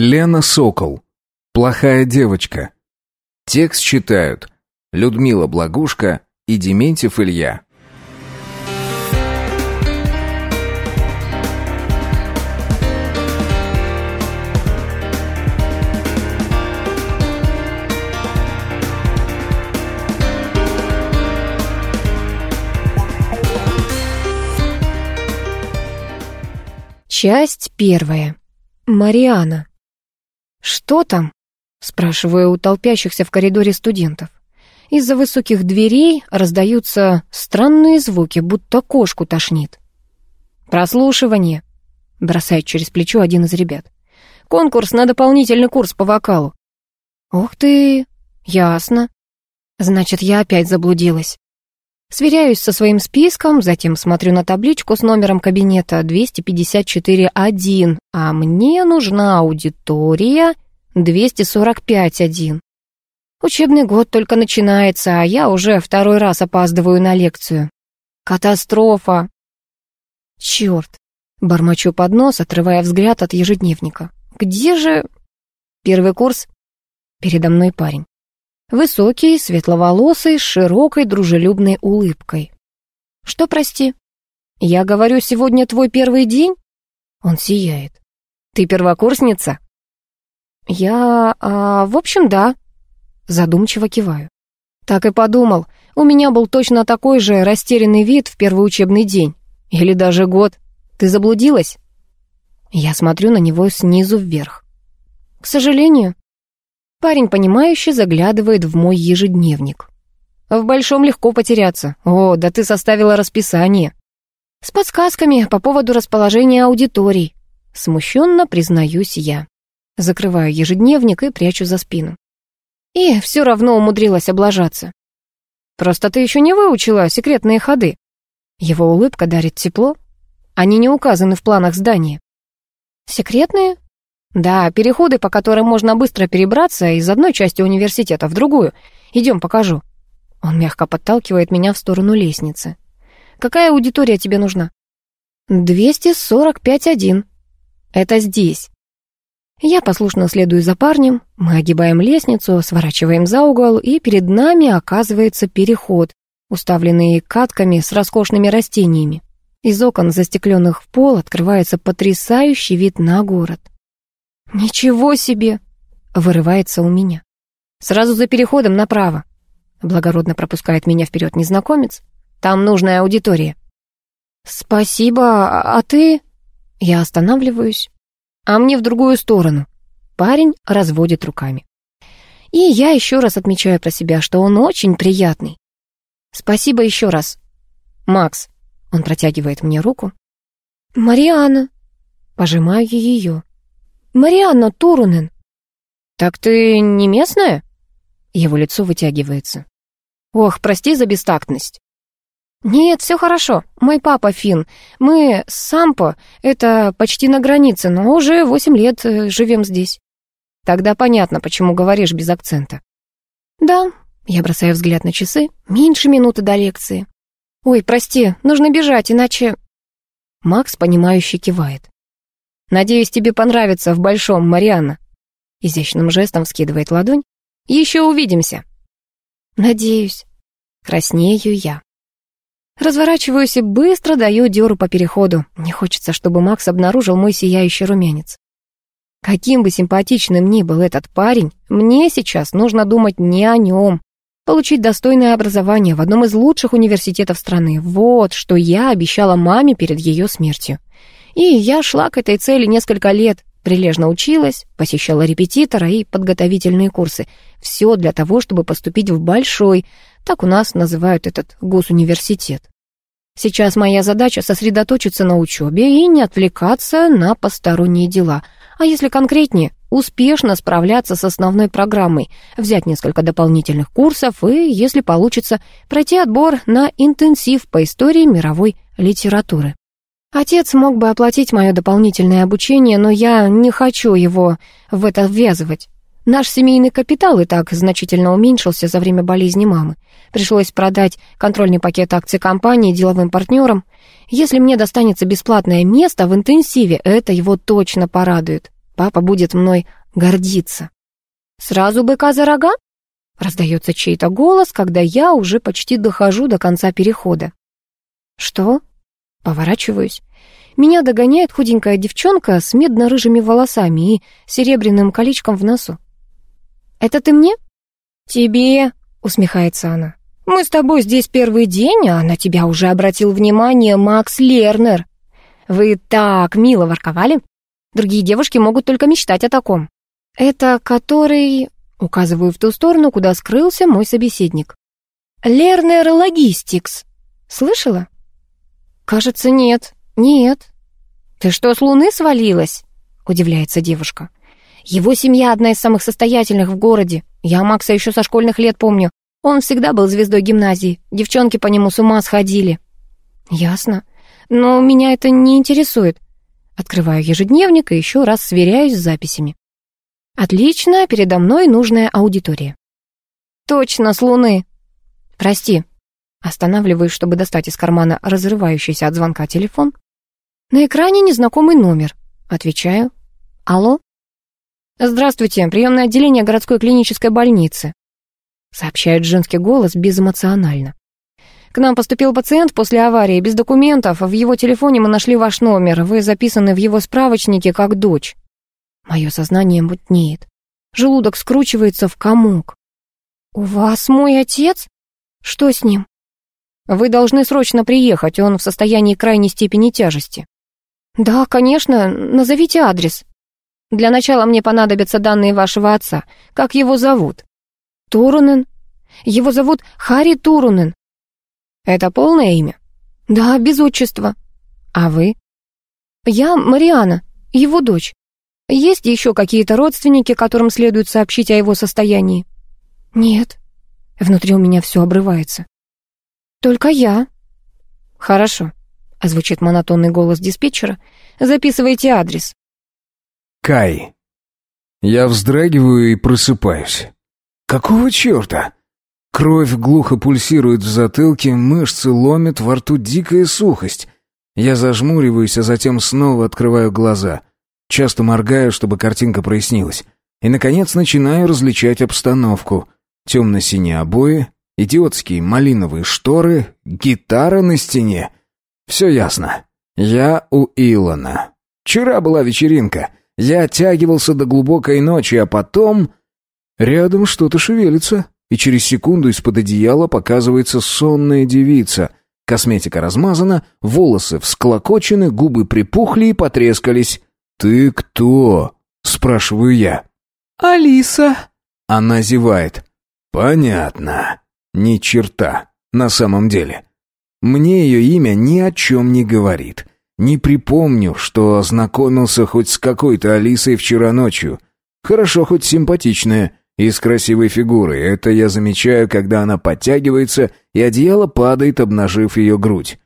Лена Сокол. Плохая девочка. Текст читают Людмила Благушка и Дементьев Илья. Часть первая. Мариана. «Что там?» — спрашиваю у толпящихся в коридоре студентов. Из-за высоких дверей раздаются странные звуки, будто кошку тошнит. «Прослушивание», — бросает через плечо один из ребят. «Конкурс на дополнительный курс по вокалу». «Ух ты, ясно. Значит, я опять заблудилась». Сверяюсь со своим списком, затем смотрю на табличку с номером кабинета 254-1, а мне нужна аудитория 245-1. Учебный год только начинается, а я уже второй раз опаздываю на лекцию. Катастрофа. Черт. Бормочу под нос, отрывая взгляд от ежедневника. Где же... Первый курс? Передо мной парень. Высокий, светловолосый, с широкой дружелюбной улыбкой. «Что, прости?» «Я говорю, сегодня твой первый день?» Он сияет. «Ты первокурсница?» «Я... А, в общем, да». Задумчиво киваю. «Так и подумал. У меня был точно такой же растерянный вид в первый учебный день. Или даже год. Ты заблудилась?» Я смотрю на него снизу вверх. «К сожалению». Парень, понимающе заглядывает в мой ежедневник. В большом легко потеряться. О, да ты составила расписание. С подсказками по поводу расположения аудиторий. Смущенно признаюсь я. Закрываю ежедневник и прячу за спину. И все равно умудрилась облажаться. Просто ты еще не выучила секретные ходы. Его улыбка дарит тепло. Они не указаны в планах здания. Секретные? Да, переходы, по которым можно быстро перебраться из одной части университета в другую. Идем, покажу. Он мягко подталкивает меня в сторону лестницы. Какая аудитория тебе нужна? 245-1. Это здесь. Я послушно следую за парнем, мы огибаем лестницу, сворачиваем за угол, и перед нами оказывается переход, уставленный катками с роскошными растениями. Из окон, застекленных в пол, открывается потрясающий вид на город. «Ничего себе!» — вырывается у меня. «Сразу за переходом направо». Благородно пропускает меня вперед незнакомец. «Там нужная аудитория». «Спасибо, а ты...» Я останавливаюсь. «А мне в другую сторону». Парень разводит руками. И я еще раз отмечаю про себя, что он очень приятный. «Спасибо еще раз». «Макс». Он протягивает мне руку. «Мариана». Пожимаю ее. Марианна Турунен». «Так ты не местная?» Его лицо вытягивается. «Ох, прости за бестактность». «Нет, все хорошо. Мой папа фин. Мы с Сампо, это почти на границе, но уже восемь лет э, живем здесь». «Тогда понятно, почему говоришь без акцента». «Да», — я бросаю взгляд на часы, меньше минуты до лекции. «Ой, прости, нужно бежать, иначе...» Макс, понимающе кивает. Надеюсь, тебе понравится в большом, Марианна». Изящным жестом скидывает ладонь. «Еще увидимся». «Надеюсь». Краснею я. Разворачиваюсь и быстро даю дёру по переходу. Не хочется, чтобы Макс обнаружил мой сияющий румянец. Каким бы симпатичным ни был этот парень, мне сейчас нужно думать не о нем. Получить достойное образование в одном из лучших университетов страны. Вот, что я обещала маме перед ее смертью. И я шла к этой цели несколько лет, прилежно училась, посещала репетитора и подготовительные курсы. Все для того, чтобы поступить в большой, так у нас называют этот госуниверситет. Сейчас моя задача сосредоточиться на учебе и не отвлекаться на посторонние дела. А если конкретнее, успешно справляться с основной программой, взять несколько дополнительных курсов и, если получится, пройти отбор на интенсив по истории мировой литературы. Отец мог бы оплатить мое дополнительное обучение, но я не хочу его в это ввязывать. Наш семейный капитал и так значительно уменьшился за время болезни мамы. Пришлось продать контрольный пакет акций компании деловым партнерам. Если мне достанется бесплатное место в интенсиве, это его точно порадует. Папа будет мной гордиться. «Сразу быка за рога?» Раздается чей-то голос, когда я уже почти дохожу до конца перехода. «Что?» Поворачиваюсь. Меня догоняет худенькая девчонка с медно-рыжими волосами и серебряным колечком в носу. «Это ты мне?» «Тебе», — усмехается она. «Мы с тобой здесь первый день, а на тебя уже обратил внимание Макс Лернер. Вы так мило ворковали. Другие девушки могут только мечтать о таком». «Это который...» — указываю в ту сторону, куда скрылся мой собеседник. «Лернер Логистикс. Слышала?» «Кажется, нет. Нет». «Ты что, с луны свалилась?» — удивляется девушка. «Его семья одна из самых состоятельных в городе. Я Макса еще со школьных лет помню. Он всегда был звездой гимназии. Девчонки по нему с ума сходили». «Ясно. Но меня это не интересует». Открываю ежедневник и еще раз сверяюсь с записями. Отлично, передо мной нужная аудитория. Точно, с луны. Прости, Останавливаюсь, чтобы достать из кармана разрывающийся от звонка телефон. На экране незнакомый номер. Отвечаю. Алло? Здравствуйте, приемное отделение городской клинической больницы. Сообщает женский голос безэмоционально. К нам поступил пациент после аварии, без документов. В его телефоне мы нашли ваш номер. Вы записаны в его справочнике как дочь. Мое сознание мутнеет. Желудок скручивается в комок. «У вас мой отец? Что с ним?» Вы должны срочно приехать, он в состоянии крайней степени тяжести. Да, конечно, назовите адрес. Для начала мне понадобятся данные вашего отца. Как его зовут? Турунен. Его зовут Хари Турунен. Это полное имя? Да, без отчества. А вы? Я Мариана, его дочь. Есть еще какие-то родственники, которым следует сообщить о его состоянии? Нет. Внутри у меня все обрывается. «Только я». «Хорошо», — озвучит монотонный голос диспетчера. «Записывайте адрес». Кай. Я вздрагиваю и просыпаюсь. Какого черта? Кровь глухо пульсирует в затылке, мышцы ломят, во рту дикая сухость. Я зажмуриваюсь, а затем снова открываю глаза. Часто моргаю, чтобы картинка прояснилась. И, наконец, начинаю различать обстановку. Темно-синие обои, идиотские малиновые шторы, гитара на стене. Все ясно. Я у Илона. Вчера была вечеринка. Я оттягивался до глубокой ночи, а потом... Рядом что-то шевелится, и через секунду из-под одеяла показывается сонная девица. Косметика размазана, волосы всклокочены, губы припухли и потрескались. «Ты кто?» — спрашиваю я. «Алиса». Она зевает. «Понятно». Ни черта, на самом деле. Мне ее имя ни о чем не говорит. Не припомню, что знакомился хоть с какой-то Алисой вчера ночью. Хорошо, хоть симпатичная и с красивой фигурой. Это я замечаю, когда она подтягивается, и одеяло падает, обнажив ее грудь.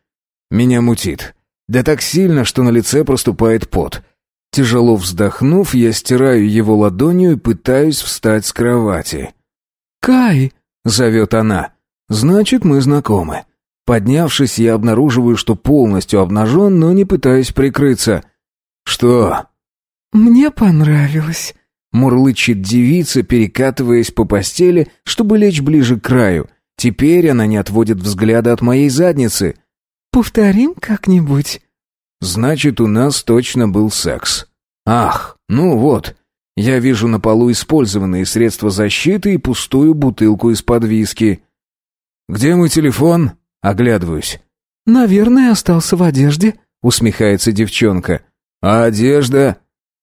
Меня мутит. Да так сильно, что на лице проступает пот. Тяжело вздохнув, я стираю его ладонью и пытаюсь встать с кровати. «Кай!» — зовет она. «Значит, мы знакомы». Поднявшись, я обнаруживаю, что полностью обнажен, но не пытаюсь прикрыться. «Что?» «Мне понравилось», — мурлычет девица, перекатываясь по постели, чтобы лечь ближе к краю. Теперь она не отводит взгляда от моей задницы. «Повторим как-нибудь?» «Значит, у нас точно был секс». «Ах, ну вот, я вижу на полу использованные средства защиты и пустую бутылку из-под виски. «Где мой телефон?» Оглядываюсь. «Наверное, остался в одежде», — усмехается девчонка. «А одежда?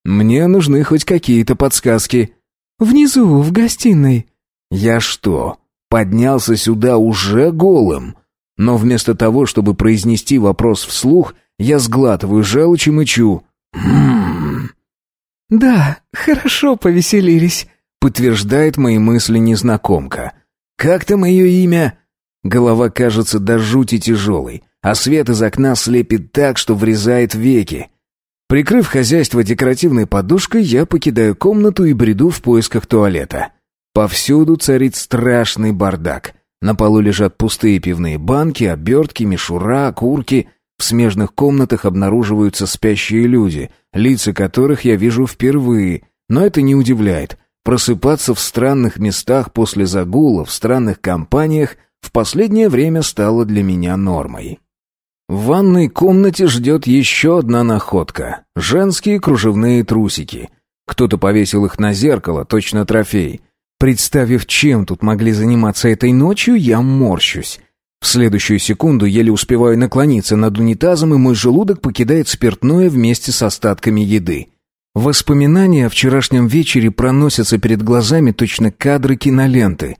Мне нужны хоть какие-то подсказки». «Внизу, в гостиной». «Я что, поднялся сюда уже голым?» Но вместо того, чтобы произнести вопрос вслух, я сглатываю желчь и мычу. «Ммм, «Да, хорошо повеселились», — подтверждает мои мысли незнакомка. «Как-то мое имя...» Голова кажется до жути тяжелой, а свет из окна слепит так, что врезает веки. Прикрыв хозяйство декоративной подушкой, я покидаю комнату и бреду в поисках туалета. Повсюду царит страшный бардак. На полу лежат пустые пивные банки, обертки, мишура, окурки. В смежных комнатах обнаруживаются спящие люди, лица которых я вижу впервые, но это не удивляет. Просыпаться в странных местах после загула, в странных компаниях в последнее время стало для меня нормой. В ванной комнате ждет еще одна находка. Женские кружевные трусики. Кто-то повесил их на зеркало, точно трофей. Представив, чем тут могли заниматься этой ночью, я морщусь. В следующую секунду еле успеваю наклониться над унитазом, и мой желудок покидает спиртное вместе с остатками еды. Воспоминания о вчерашнем вечере проносятся перед глазами точно кадры киноленты.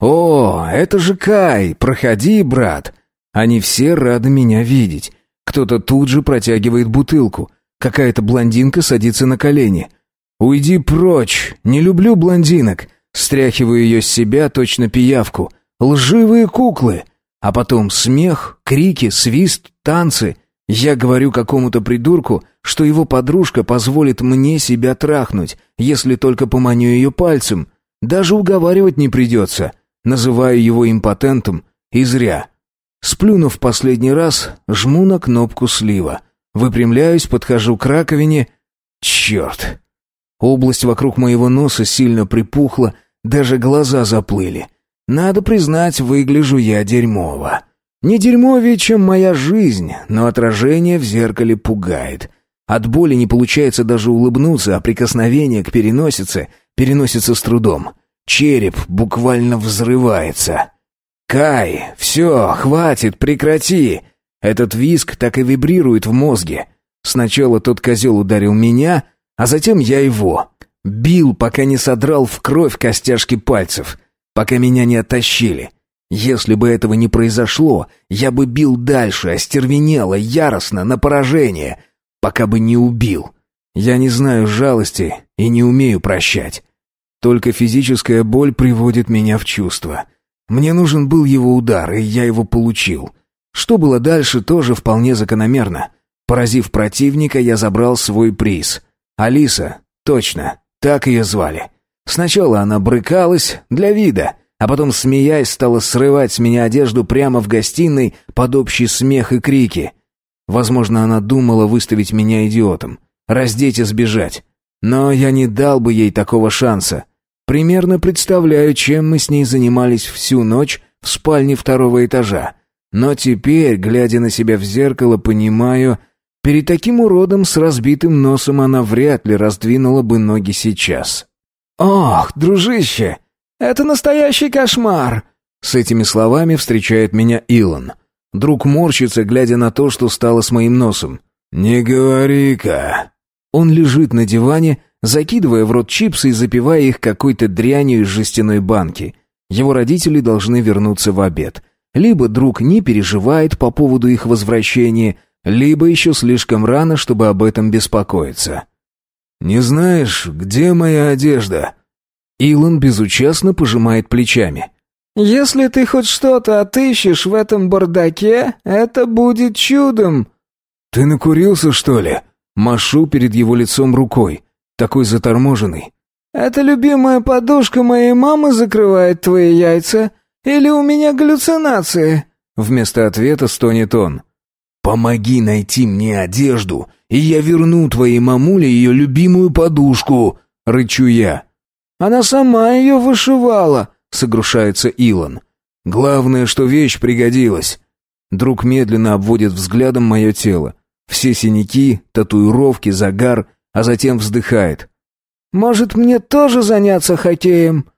«О, это же Кай! Проходи, брат!» Они все рады меня видеть. Кто-то тут же протягивает бутылку. Какая-то блондинка садится на колени. «Уйди прочь! Не люблю блондинок!» Стряхиваю ее с себя, точно пиявку. «Лживые куклы!» А потом смех, крики, свист, танцы. Я говорю какому-то придурку, что его подружка позволит мне себя трахнуть, если только поманю ее пальцем. Даже уговаривать не придется. Называю его импотентом, и зря. Сплюнув последний раз, жму на кнопку слива. Выпрямляюсь, подхожу к раковине. Черт! Область вокруг моего носа сильно припухла, даже глаза заплыли. Надо признать, выгляжу я дерьмово. Не дерьмовее, чем моя жизнь, но отражение в зеркале пугает. От боли не получается даже улыбнуться, а прикосновение к переносице переносится с трудом. Череп буквально взрывается. «Кай, все, хватит, прекрати!» Этот виск так и вибрирует в мозге. Сначала тот козел ударил меня, а затем я его. Бил, пока не содрал в кровь костяшки пальцев пока меня не оттащили. Если бы этого не произошло, я бы бил дальше, остервенело, яростно, на поражение, пока бы не убил. Я не знаю жалости и не умею прощать. Только физическая боль приводит меня в чувство. Мне нужен был его удар, и я его получил. Что было дальше, тоже вполне закономерно. Поразив противника, я забрал свой приз. Алиса, точно, так ее звали. Сначала она брыкалась для вида, а потом, смеясь, стала срывать с меня одежду прямо в гостиной под общий смех и крики. Возможно, она думала выставить меня идиотом, раздеть и сбежать. Но я не дал бы ей такого шанса. Примерно представляю, чем мы с ней занимались всю ночь в спальне второго этажа. Но теперь, глядя на себя в зеркало, понимаю, перед таким уродом с разбитым носом она вряд ли раздвинула бы ноги сейчас. «Ох, дружище, это настоящий кошмар!» С этими словами встречает меня Илон. Друг морщится, глядя на то, что стало с моим носом. «Не говори-ка!» Он лежит на диване, закидывая в рот чипсы и запивая их какой-то дрянью из жестяной банки. Его родители должны вернуться в обед. Либо друг не переживает по поводу их возвращения, либо еще слишком рано, чтобы об этом беспокоиться. «Не знаешь, где моя одежда?» Илон безучастно пожимает плечами. «Если ты хоть что-то отыщешь в этом бардаке, это будет чудом!» «Ты накурился, что ли?» Машу перед его лицом рукой, такой заторможенный. «Это любимая подушка моей мамы закрывает твои яйца? Или у меня галлюцинации?» Вместо ответа стонет он. «Помоги найти мне одежду, и я верну твоей мамуле ее любимую подушку!» — рычу я. «Она сама ее вышивала!» — согрушается Илон. «Главное, что вещь пригодилась!» Друг медленно обводит взглядом мое тело. Все синяки, татуировки, загар, а затем вздыхает. «Может, мне тоже заняться хоккеем?»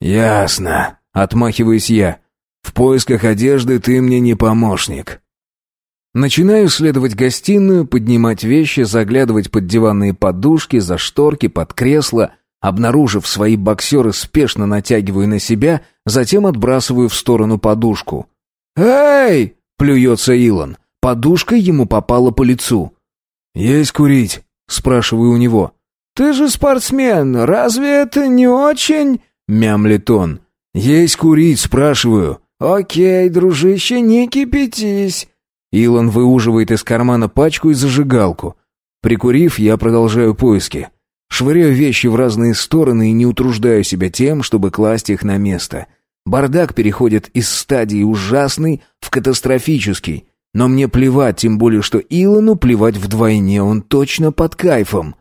«Ясно», — отмахиваюсь я. «В поисках одежды ты мне не помощник». Начинаю исследовать гостиную, поднимать вещи, заглядывать под диванные подушки, за шторки, под кресло. Обнаружив свои боксеры, спешно натягиваю на себя, затем отбрасываю в сторону подушку. «Эй!» — плюется Илон. Подушка ему попала по лицу. «Есть курить?» — спрашиваю у него. «Ты же спортсмен, разве это не очень...» — мямлит он. «Есть курить?» — спрашиваю. «Окей, дружище, не кипятись. Илон выуживает из кармана пачку и зажигалку. Прикурив, я продолжаю поиски. Швыряю вещи в разные стороны и не утруждаю себя тем, чтобы класть их на место. Бардак переходит из стадии ужасный в катастрофический. Но мне плевать, тем более, что Илону плевать вдвойне, он точно под кайфом.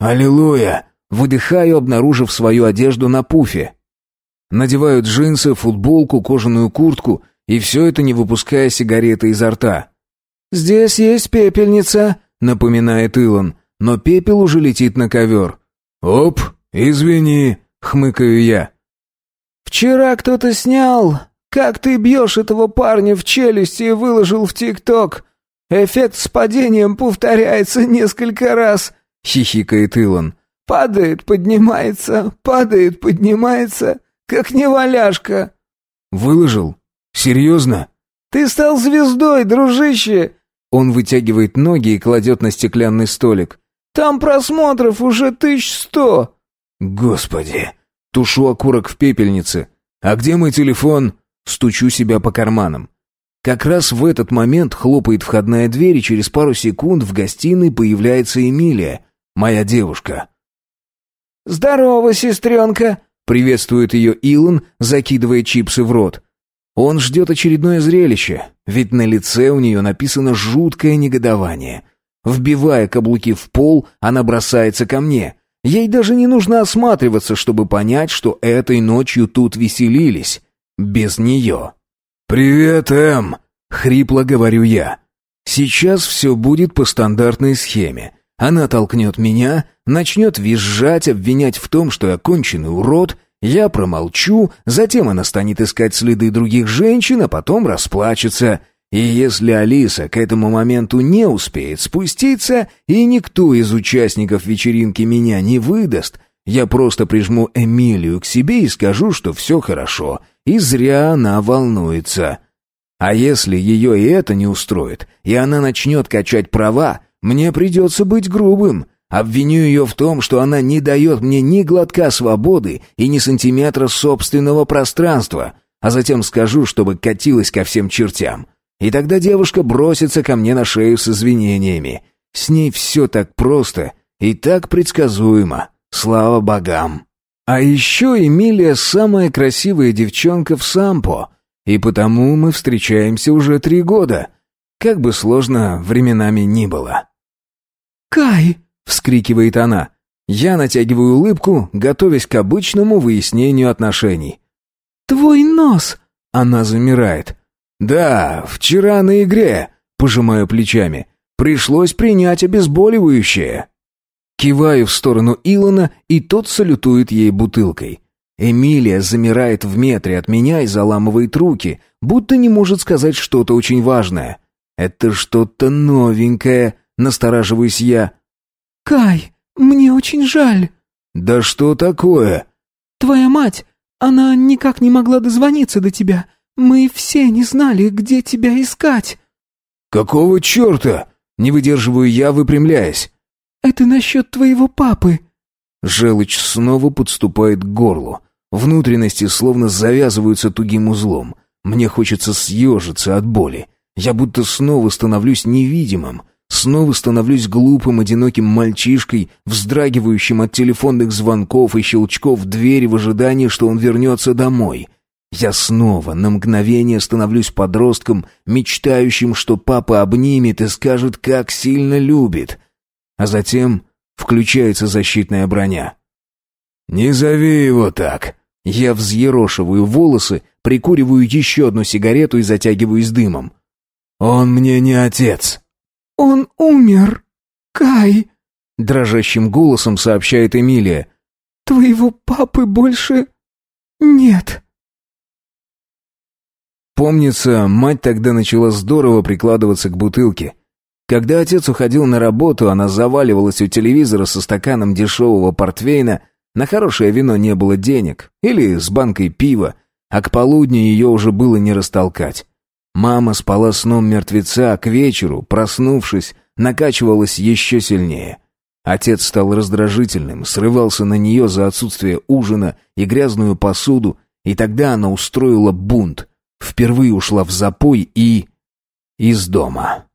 «Аллилуйя!» Выдыхаю, обнаружив свою одежду на пуфе. Надеваю джинсы, футболку, кожаную куртку, и все это не выпуская сигареты изо рта. «Здесь есть пепельница», — напоминает Илон, но пепел уже летит на ковер. «Оп, извини», — хмыкаю я. «Вчера кто-то снял, как ты бьешь этого парня в челюсти и выложил в ТикТок. Эффект с падением повторяется несколько раз», — хихикает Илон. «Падает, поднимается, падает, поднимается, как неваляшка». «Выложил? Серьезно?» «Ты стал звездой, дружище!» Он вытягивает ноги и кладет на стеклянный столик. «Там просмотров уже тысяч сто!» «Господи!» Тушу окурок в пепельнице. «А где мой телефон?» Стучу себя по карманам. Как раз в этот момент хлопает входная дверь, и через пару секунд в гостиной появляется Эмилия, моя девушка. «Здорово, сестренка!» — приветствует ее Илон, закидывая чипсы в рот. Он ждет очередное зрелище, ведь на лице у нее написано жуткое негодование. Вбивая каблуки в пол, она бросается ко мне. Ей даже не нужно осматриваться, чтобы понять, что этой ночью тут веселились без нее. «Привет, Эм!» — хрипло говорю я. «Сейчас все будет по стандартной схеме. Она толкнет меня, начнет визжать, обвинять в том, что я конченый урод, я промолчу, затем она станет искать следы других женщин, а потом расплачется. И если Алиса к этому моменту не успеет спуститься, и никто из участников вечеринки меня не выдаст, я просто прижму Эмилию к себе и скажу, что все хорошо, и зря она волнуется. А если ее и это не устроит, и она начнет качать права, мне придется быть грубым. Обвиню ее в том, что она не дает мне ни глотка свободы и ни сантиметра собственного пространства, а затем скажу, чтобы катилась ко всем чертям. И тогда девушка бросится ко мне на шею с извинениями. С ней все так просто и так предсказуемо. Слава богам. А еще Эмилия самая красивая девчонка в Сампо, и потому мы встречаемся уже три года. Как бы сложно временами ни было. «Кай!» — вскрикивает она. Я натягиваю улыбку, готовясь к обычному выяснению отношений. «Твой нос!» — она замирает. «Да, вчера на игре», — пожимаю плечами. «Пришлось принять обезболивающее». Киваю в сторону Илона, и тот салютует ей бутылкой. Эмилия замирает в метре от меня и заламывает руки, будто не может сказать что-то очень важное. «Это что-то новенькое», — настораживаюсь я. «Кай, мне очень жаль». «Да что такое?» «Твоя мать, она никак не могла дозвониться до тебя. Мы все не знали, где тебя искать». «Какого черта?» — не выдерживаю я, выпрямляясь. «Это насчет твоего папы». Желчь снова подступает к горлу. Внутренности словно завязываются тугим узлом. Мне хочется съежиться от боли. Я будто снова становлюсь невидимым. Снова становлюсь глупым, одиноким мальчишкой, вздрагивающим от телефонных звонков и щелчков в двери в ожидании, что он вернется домой. Я снова на мгновение становлюсь подростком, мечтающим, что папа обнимет и скажет, как сильно любит — а затем включается защитная броня. «Не зови его так!» Я взъерошиваю волосы, прикуриваю еще одну сигарету и затягиваюсь дымом. «Он мне не отец!» «Он умер, Кай!» Дрожащим голосом сообщает Эмилия. «Твоего папы больше нет!» Помнится, мать тогда начала здорово прикладываться к бутылке. Когда отец уходил на работу, она заваливалась у телевизора со стаканом дешевого портвейна, на хорошее вино не было денег, или с банкой пива, а к полудню ее уже было не растолкать. Мама спала сном мертвеца, а к вечеру, проснувшись, накачивалась еще сильнее. Отец стал раздражительным, срывался на нее за отсутствие ужина и грязную посуду, и тогда она устроила бунт, впервые ушла в запой и... из дома.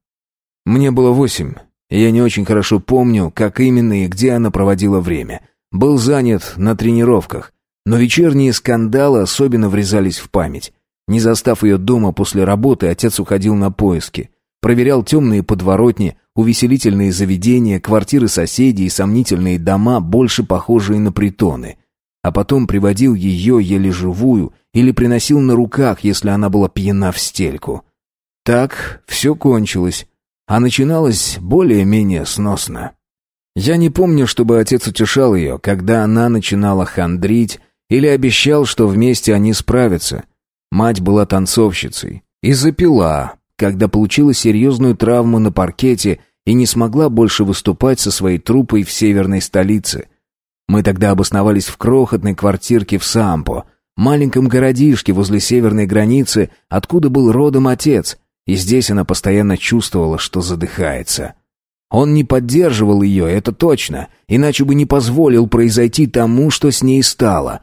Мне было восемь, и я не очень хорошо помню, как именно и где она проводила время. Был занят на тренировках, но вечерние скандалы особенно врезались в память. Не застав ее дома после работы, отец уходил на поиски. проверял темные подворотни, увеселительные заведения, квартиры соседей и сомнительные дома, больше похожие на притоны. А потом приводил ее еле живую или приносил на руках, если она была пьяна в стельку. Так все кончилось, а начиналось более-менее сносно. Я не помню, чтобы отец утешал ее, когда она начинала хандрить или обещал, что вместе они справятся. Мать была танцовщицей и запила, когда получила серьезную травму на паркете и не смогла больше выступать со своей труппой в северной столице. Мы тогда обосновались в крохотной квартирке в Сампо, маленьком городишке возле северной границы, откуда был родом отец, и здесь она постоянно чувствовала, что задыхается. Он не поддерживал ее, это точно, иначе бы не позволил произойти тому, что с ней стало.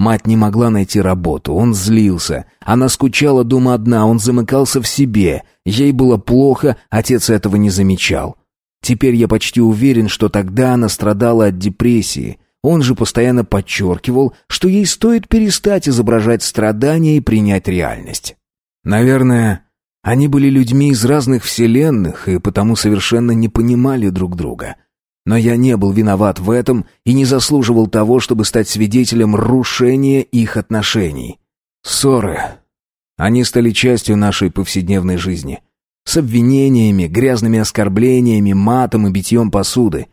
Мать не могла найти работу, он злился. Она скучала дома одна, он замыкался в себе. Ей было плохо, отец этого не замечал. Теперь я почти уверен, что тогда она страдала от депрессии. Он же постоянно подчеркивал, что ей стоит перестать изображать страдания и принять реальность. Наверное, они были людьми из разных вселенных и потому совершенно не понимали друг друга. Но я не был виноват в этом и не заслуживал того, чтобы стать свидетелем рушения их отношений. Ссоры. Они стали частью нашей повседневной жизни. С обвинениями, грязными оскорблениями, матом и битьем посуды.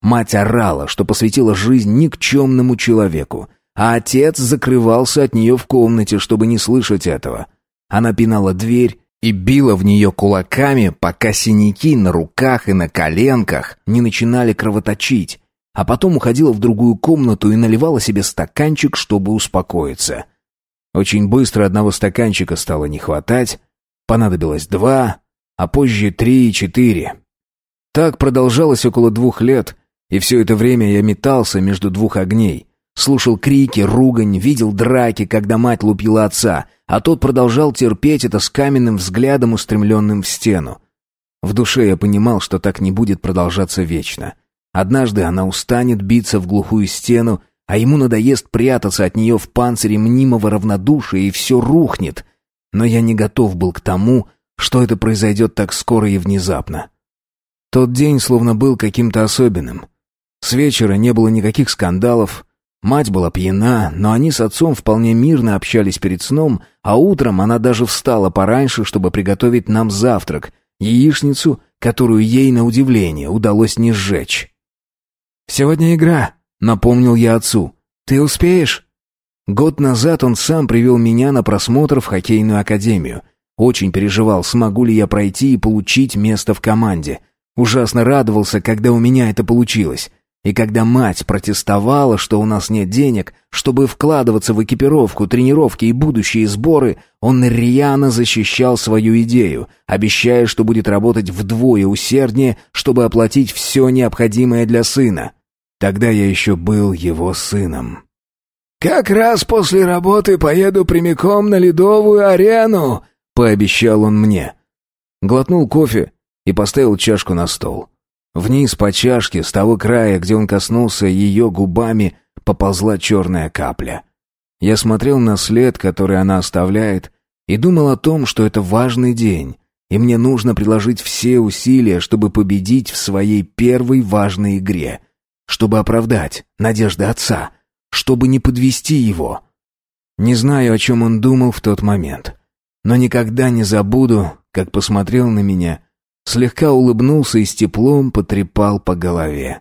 Мать орала, что посвятила жизнь никчемному человеку, а отец закрывался от нее в комнате, чтобы не слышать этого. Она пинала дверь, и била в нее кулаками, пока синяки на руках и на коленках не начинали кровоточить, а потом уходила в другую комнату и наливала себе стаканчик, чтобы успокоиться. Очень быстро одного стаканчика стало не хватать, понадобилось два, а позже три и четыре. Так продолжалось около двух лет, и все это время я метался между двух огней — Слушал крики, ругань, видел драки, когда мать лупила отца, а тот продолжал терпеть это с каменным взглядом, устремленным в стену. В душе я понимал, что так не будет продолжаться вечно. Однажды она устанет биться в глухую стену, а ему надоест прятаться от нее в панцире мнимого равнодушия, и все рухнет. Но я не готов был к тому, что это произойдет так скоро и внезапно. Тот день словно был каким-то особенным. С вечера не было никаких скандалов, Мать была пьяна, но они с отцом вполне мирно общались перед сном, а утром она даже встала пораньше, чтобы приготовить нам завтрак, яичницу, которую ей, на удивление, удалось не сжечь. «Сегодня игра», — напомнил я отцу. «Ты успеешь?» Год назад он сам привел меня на просмотр в хоккейную академию. Очень переживал, смогу ли я пройти и получить место в команде. Ужасно радовался, когда у меня это получилось. И когда мать протестовала, что у нас нет денег, чтобы вкладываться в экипировку, тренировки и будущие сборы, он рьяно защищал свою идею, обещая, что будет работать вдвое усерднее, чтобы оплатить все необходимое для сына. Тогда я еще был его сыном. «Как раз после работы поеду прямиком на ледовую арену», — пообещал он мне. Глотнул кофе и поставил чашку на стол. Вниз по чашке, с того края, где он коснулся ее губами, поползла черная капля. Я смотрел на след, который она оставляет, и думал о том, что это важный день, и мне нужно приложить все усилия, чтобы победить в своей первой важной игре, чтобы оправдать надежды отца, чтобы не подвести его. Не знаю, о чем он думал в тот момент, но никогда не забуду, как посмотрел на меня слегка улыбнулся и с теплом потрепал по голове.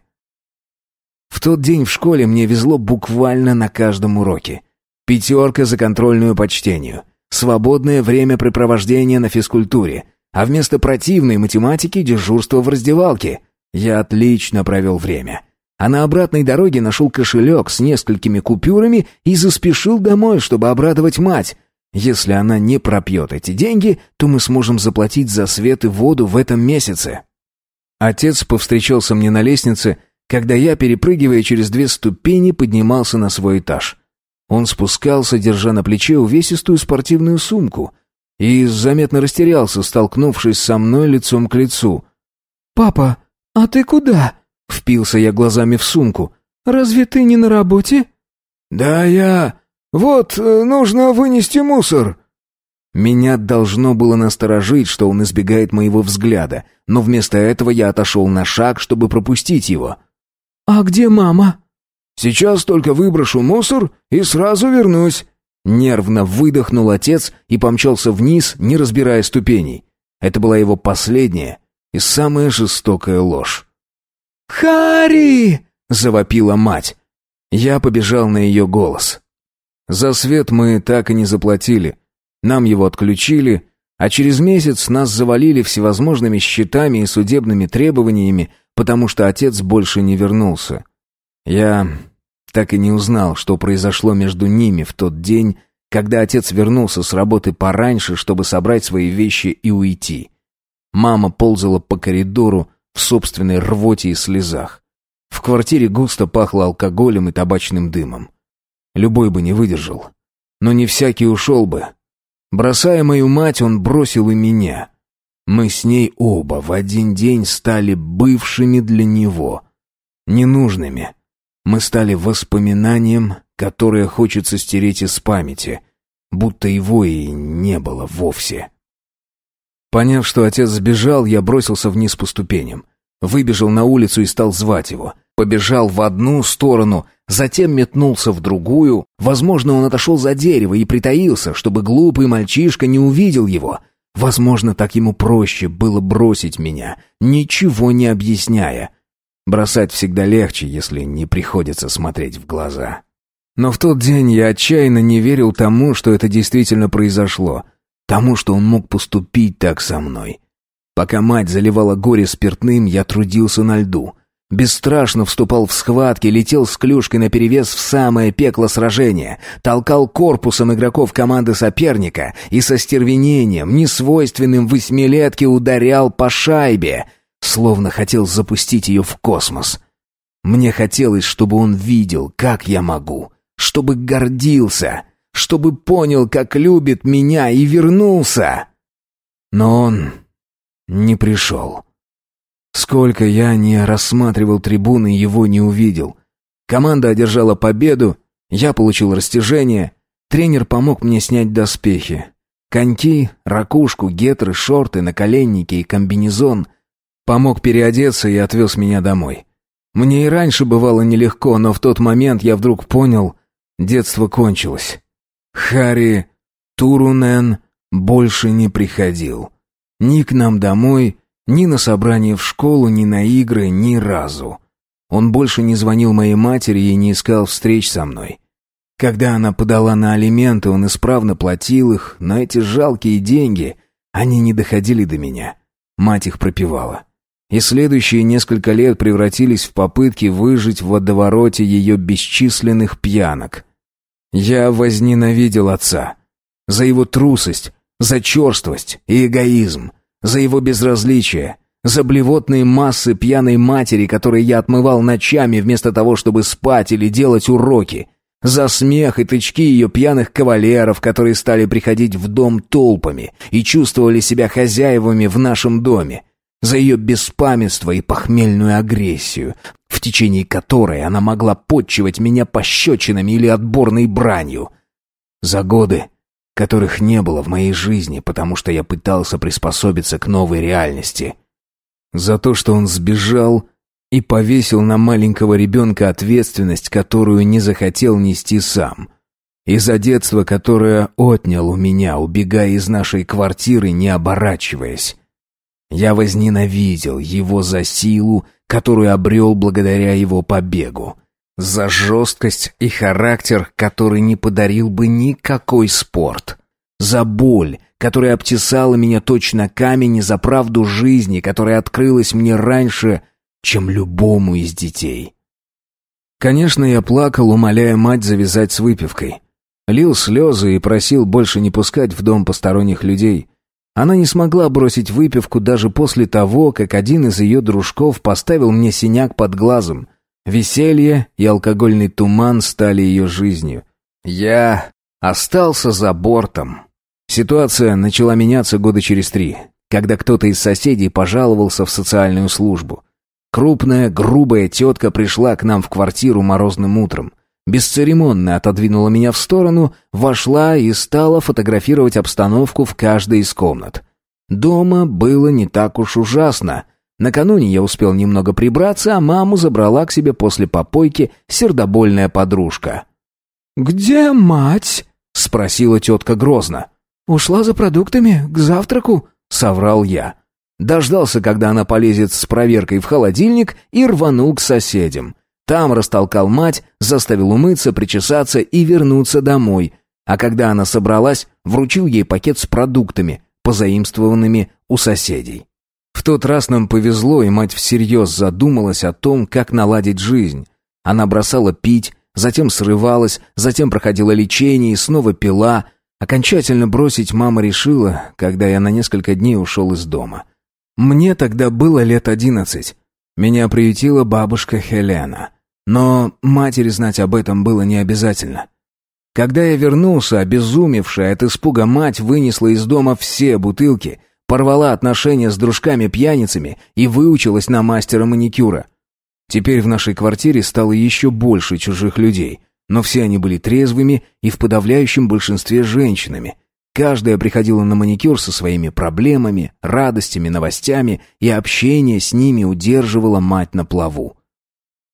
В тот день в школе мне везло буквально на каждом уроке. Пятерка за контрольную по чтению, свободное времяпрепровождение на физкультуре, а вместо противной математики дежурство в раздевалке. Я отлично провел время. А на обратной дороге нашел кошелек с несколькими купюрами и заспешил домой, чтобы обрадовать мать, если она не пропьет эти деньги, то мы сможем заплатить за свет и воду в этом месяце. Отец повстречался мне на лестнице, когда я, перепрыгивая через две ступени, поднимался на свой этаж. Он спускался, держа на плече увесистую спортивную сумку, и заметно растерялся, столкнувшись со мной лицом к лицу. «Папа, а ты куда?» — впился я глазами в сумку. «Разве ты не на работе?» «Да я...» «Вот, э, нужно вынести мусор». Меня должно было насторожить, что он избегает моего взгляда, но вместо этого я отошел на шаг, чтобы пропустить его. «А где мама?» «Сейчас только выброшу мусор и сразу вернусь». Нервно выдохнул отец и помчался вниз, не разбирая ступеней. Это была его последняя и самая жестокая ложь. «Хари!» — завопила мать. Я побежал на ее голос. За свет мы так и не заплатили. Нам его отключили, а через месяц нас завалили всевозможными счетами и судебными требованиями, потому что отец больше не вернулся. Я так и не узнал, что произошло между ними в тот день, когда отец вернулся с работы пораньше, чтобы собрать свои вещи и уйти. Мама ползала по коридору в собственной рвоте и слезах. В квартире густо пахло алкоголем и табачным дымом. Любой бы не выдержал. Но не всякий ушел бы. Бросая мою мать, он бросил и меня. Мы с ней оба в один день стали бывшими для него. Ненужными. Мы стали воспоминанием, которое хочется стереть из памяти, будто его и не было вовсе. Поняв, что отец сбежал, я бросился вниз по ступеням. Выбежал на улицу и стал звать его. Побежал в одну сторону, затем метнулся в другую. Возможно, он отошел за дерево и притаился, чтобы глупый мальчишка не увидел его. Возможно, так ему проще было бросить меня, ничего не объясняя. Бросать всегда легче, если не приходится смотреть в глаза. Но в тот день я отчаянно не верил тому, что это действительно произошло, тому, что он мог поступить так со мной. Пока мать заливала горе спиртным, я трудился на льду. Бесстрашно вступал в схватки, летел с клюшкой наперевес в самое пекло сражения, толкал корпусом игроков команды соперника и со стервенением, несвойственным восьмилетке, ударял по шайбе — словно хотел запустить ее в космос. Мне хотелось, чтобы он видел, как я могу, чтобы гордился, чтобы понял, как любит меня и вернулся. Но он не пришел. Сколько я не рассматривал трибуны, его не увидел. Команда одержала победу, я получил растяжение, тренер помог мне снять доспехи. Коньки, ракушку, гетры, шорты, наколенники и комбинезон — Помог переодеться и отвез меня домой. Мне и раньше бывало нелегко, но в тот момент я вдруг понял, детство кончилось. Хари Турунен больше не приходил. Ни к нам домой, ни на собрание в школу, ни на игры, ни разу. Он больше не звонил моей матери и не искал встреч со мной. Когда она подала на алименты, он исправно платил их, но эти жалкие деньги, они не доходили до меня. Мать их пропивала и следующие несколько лет превратились в попытки выжить в водовороте ее бесчисленных пьянок. Я возненавидел отца. За его трусость, за черствость и эгоизм, за его безразличие, за блевотные массы пьяной матери, которые я отмывал ночами вместо того, чтобы спать или делать уроки, за смех и тычки ее пьяных кавалеров, которые стали приходить в дом толпами и чувствовали себя хозяевами в нашем доме, за ее беспамятство и похмельную агрессию, в течение которой она могла подчивать меня пощечинами или отборной бранью. За годы, которых не было в моей жизни, потому что я пытался приспособиться к новой реальности. За то, что он сбежал и повесил на маленького ребенка ответственность, которую не захотел нести сам. И за детство, которое отнял у меня, убегая из нашей квартиры, не оборачиваясь. Я возненавидел его за силу, которую обрел благодаря его побегу. За жесткость и характер, который не подарил бы никакой спорт. За боль, которая обтесала меня точно камень, и за правду жизни, которая открылась мне раньше, чем любому из детей. Конечно, я плакал, умоляя мать завязать с выпивкой. Лил слезы и просил больше не пускать в дом посторонних людей. Она не смогла бросить выпивку даже после того, как один из ее дружков поставил мне синяк под глазом. Веселье и алкогольный туман стали ее жизнью. Я остался за бортом. Ситуация начала меняться года через три, когда кто-то из соседей пожаловался в социальную службу. Крупная, грубая тетка пришла к нам в квартиру морозным утром. бесцеремонно отодвинула меня в сторону, вошла и стала фотографировать обстановку в каждой из комнат. Дома было не так уж ужасно. Накануне я успел немного прибраться, а маму забрала к себе после попойки сердобольная подружка. «Где мать?» — спросила тетка грозно. «Ушла за продуктами к завтраку», — соврал я. Дождался, когда она полезет с проверкой в холодильник и рванул к соседям. Там растолкал мать, заставил умыться, причесаться и вернуться домой. А когда она собралась, вручил ей пакет с продуктами, позаимствованными у соседей. В тот раз нам повезло, и мать всерьез задумалась о том, как наладить жизнь. Она бросала пить, затем срывалась, затем проходила лечение и снова пила. Окончательно бросить мама решила, когда я на несколько дней ушел из дома. Мне тогда было лет одиннадцать. Меня приютила бабушка Хелена. Но матери знать об этом было не обязательно. Когда я вернулся, обезумевшая от испуга мать вынесла из дома все бутылки, порвала отношения с дружками-пьяницами и выучилась на мастера маникюра. Теперь в нашей квартире стало еще больше чужих людей, но все они были трезвыми и в подавляющем большинстве женщинами. Каждая приходила на маникюр со своими проблемами, радостями, новостями, и общение с ними удерживало мать на плаву.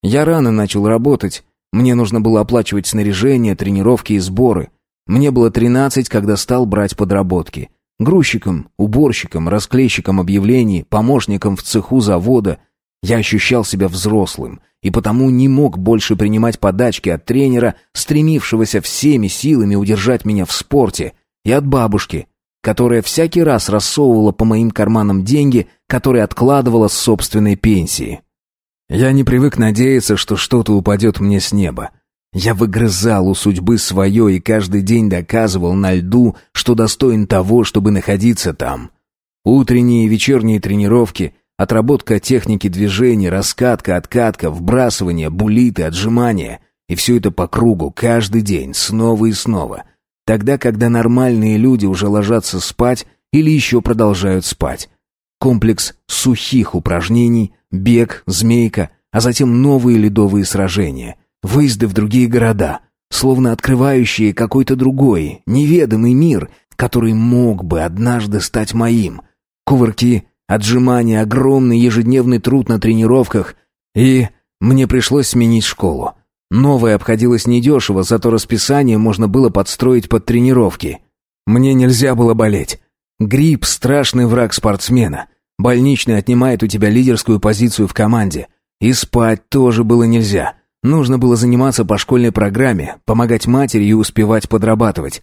Я рано начал работать, мне нужно было оплачивать снаряжение, тренировки и сборы. Мне было 13, когда стал брать подработки. Грузчиком, уборщиком, расклейщиком объявлений, помощником в цеху завода. Я ощущал себя взрослым и потому не мог больше принимать подачки от тренера, стремившегося всеми силами удержать меня в спорте, и от бабушки, которая всякий раз рассовывала по моим карманам деньги, которые откладывала с собственной пенсии. Я не привык надеяться, что что-то упадет мне с неба. Я выгрызал у судьбы свое и каждый день доказывал на льду, что достоин того, чтобы находиться там. Утренние и вечерние тренировки, отработка техники движения, раскатка, откатка, вбрасывание, булиты, отжимания. И все это по кругу, каждый день, снова и снова. Тогда, когда нормальные люди уже ложатся спать или еще продолжают спать. Комплекс сухих упражнений, бег, змейка, а затем новые ледовые сражения, выезды в другие города, словно открывающие какой-то другой, неведомый мир, который мог бы однажды стать моим. Кувырки, отжимания, огромный ежедневный труд на тренировках, и мне пришлось сменить школу. Новая обходилась недешево, зато расписание можно было подстроить под тренировки. Мне нельзя было болеть. Грипп — страшный враг спортсмена. Больничный отнимает у тебя лидерскую позицию в команде. И спать тоже было нельзя. Нужно было заниматься по школьной программе, помогать матери и успевать подрабатывать.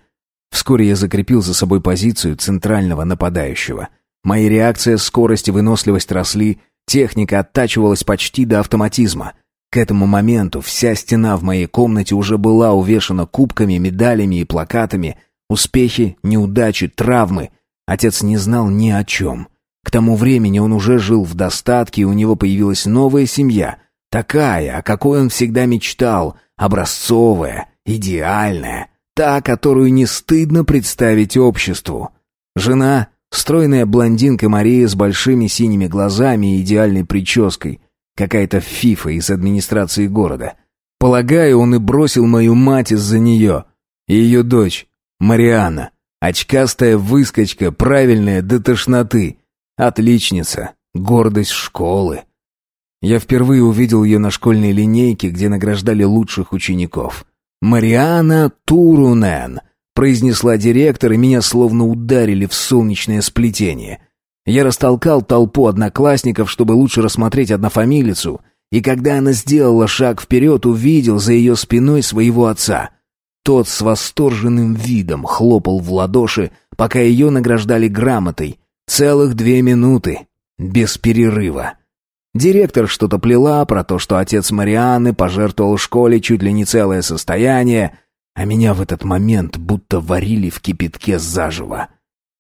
Вскоре я закрепил за собой позицию центрального нападающего. Мои реакция, скорость и выносливость росли, техника оттачивалась почти до автоматизма. К этому моменту вся стена в моей комнате уже была увешана кубками, медалями и плакатами. Успехи, неудачи, травмы — Отец не знал ни о чем. К тому времени он уже жил в достатке, и у него появилась новая семья. Такая, о какой он всегда мечтал, образцовая, идеальная, та, которую не стыдно представить обществу. Жена, стройная блондинка Мария с большими синими глазами и идеальной прической, какая-то фифа из администрации города. Полагаю, он и бросил мою мать из-за нее. И ее дочь, Мариана, Очкастая выскочка, правильная до тошноты. Отличница, гордость школы. Я впервые увидел ее на школьной линейке, где награждали лучших учеников. «Мариана Турунен», — произнесла директор, и меня словно ударили в солнечное сплетение. Я растолкал толпу одноклассников, чтобы лучше рассмотреть однофамилицу, и когда она сделала шаг вперед, увидел за ее спиной своего отца — тот с восторженным видом хлопал в ладоши, пока ее награждали грамотой. Целых две минуты. Без перерыва. Директор что-то плела про то, что отец Марианны пожертвовал школе чуть ли не целое состояние, а меня в этот момент будто варили в кипятке заживо.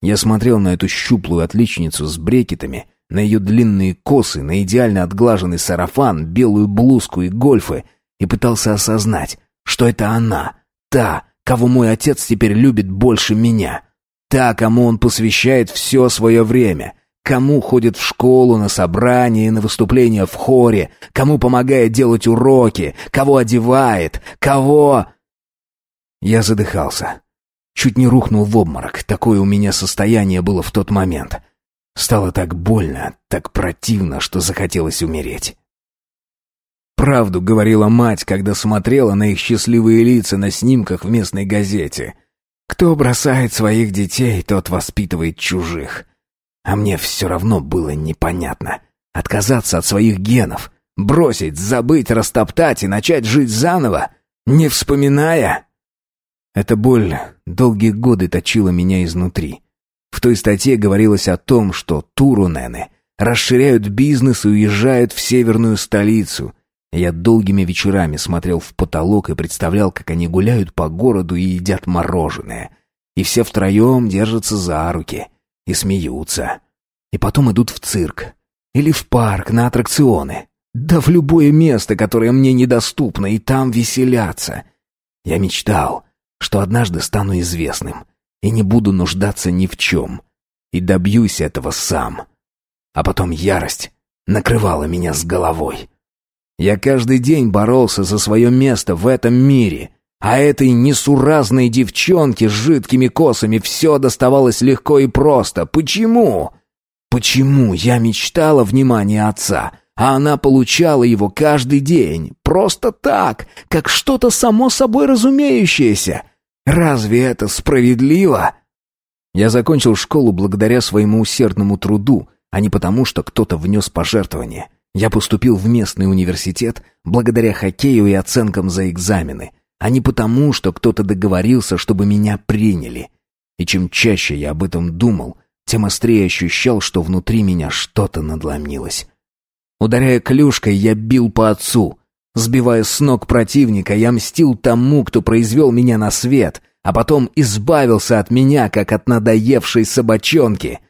Я смотрел на эту щуплую отличницу с брекетами, на ее длинные косы, на идеально отглаженный сарафан, белую блузку и гольфы, и пытался осознать, что это она — Та, кого мой отец теперь любит больше меня. Та, кому он посвящает все свое время. Кому ходит в школу, на собрания, на выступления в хоре, кому помогает делать уроки, кого одевает, кого... Я задыхался. Чуть не рухнул в обморок. Такое у меня состояние было в тот момент. Стало так больно, так противно, что захотелось умереть. Правду говорила мать, когда смотрела на их счастливые лица на снимках в местной газете. Кто бросает своих детей, тот воспитывает чужих. А мне все равно было непонятно. Отказаться от своих генов, бросить, забыть, растоптать и начать жить заново, не вспоминая. Эта боль долгие годы точила меня изнутри. В той статье говорилось о том, что турунены расширяют бизнес и уезжают в северную столицу. Я долгими вечерами смотрел в потолок и представлял, как они гуляют по городу и едят мороженое. И все втроем держатся за руки и смеются. И потом идут в цирк. Или в парк на аттракционы. Да в любое место, которое мне недоступно, и там веселятся. Я мечтал, что однажды стану известным и не буду нуждаться ни в чем. И добьюсь этого сам. А потом ярость накрывала меня с головой. Я каждый день боролся за свое место в этом мире, а этой несуразной девчонке с жидкими косами все доставалось легко и просто. Почему? Почему я мечтала внимания отца, а она получала его каждый день, просто так, как что-то само собой разумеющееся? Разве это справедливо? Я закончил школу благодаря своему усердному труду, а не потому, что кто-то внес пожертвование. Я поступил в местный университет благодаря хоккею и оценкам за экзамены, а не потому, что кто-то договорился, чтобы меня приняли. И чем чаще я об этом думал, тем острее ощущал, что внутри меня что-то надломилось. Ударяя клюшкой, я бил по отцу — Сбивая с ног противника, я мстил тому, кто произвел меня на свет, а потом избавился от меня, как от надоевшей собачонки.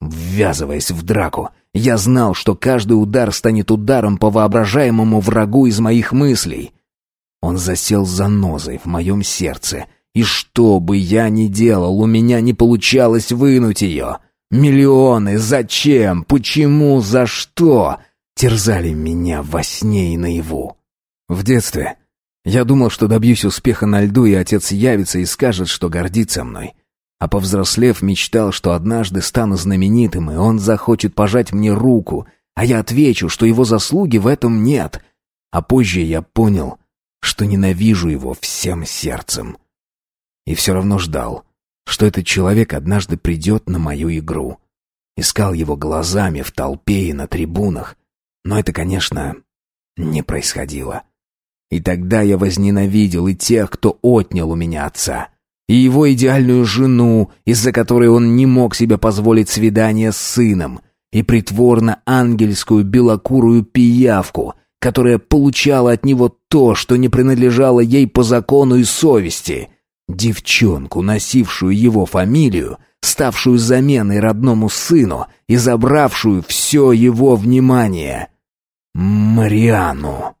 Ввязываясь в драку, я знал, что каждый удар станет ударом по воображаемому врагу из моих мыслей. Он засел занозой в моем сердце, и что бы я ни делал, у меня не получалось вынуть ее. Миллионы, зачем, почему, за что терзали меня во сне и наяву. В детстве я думал, что добьюсь успеха на льду, и отец явится и скажет, что гордится мной. А повзрослев, мечтал, что однажды стану знаменитым, и он захочет пожать мне руку, а я отвечу, что его заслуги в этом нет. А позже я понял, что ненавижу его всем сердцем. И все равно ждал, что этот человек однажды придет на мою игру. Искал его глазами в толпе и на трибунах, но это, конечно, не происходило. И тогда я возненавидел и тех, кто отнял у меня отца, и его идеальную жену, из-за которой он не мог себе позволить свидание с сыном, и притворно ангельскую белокурую пиявку, которая получала от него то, что не принадлежало ей по закону и совести, девчонку, носившую его фамилию, ставшую заменой родному сыну и забравшую все его внимание. Мариану.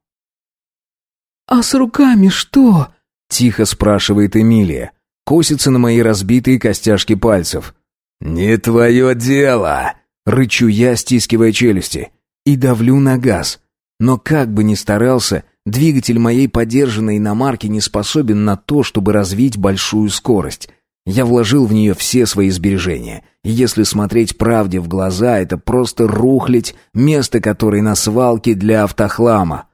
«А с руками что?» — тихо спрашивает Эмилия. Косится на мои разбитые костяшки пальцев. «Не твое дело!» — рычу я, стискивая челюсти. И давлю на газ. Но как бы ни старался, двигатель моей подержанной иномарки не способен на то, чтобы развить большую скорость. Я вложил в нее все свои сбережения. И если смотреть правде в глаза, это просто рухлить место которой на свалке для автохлама.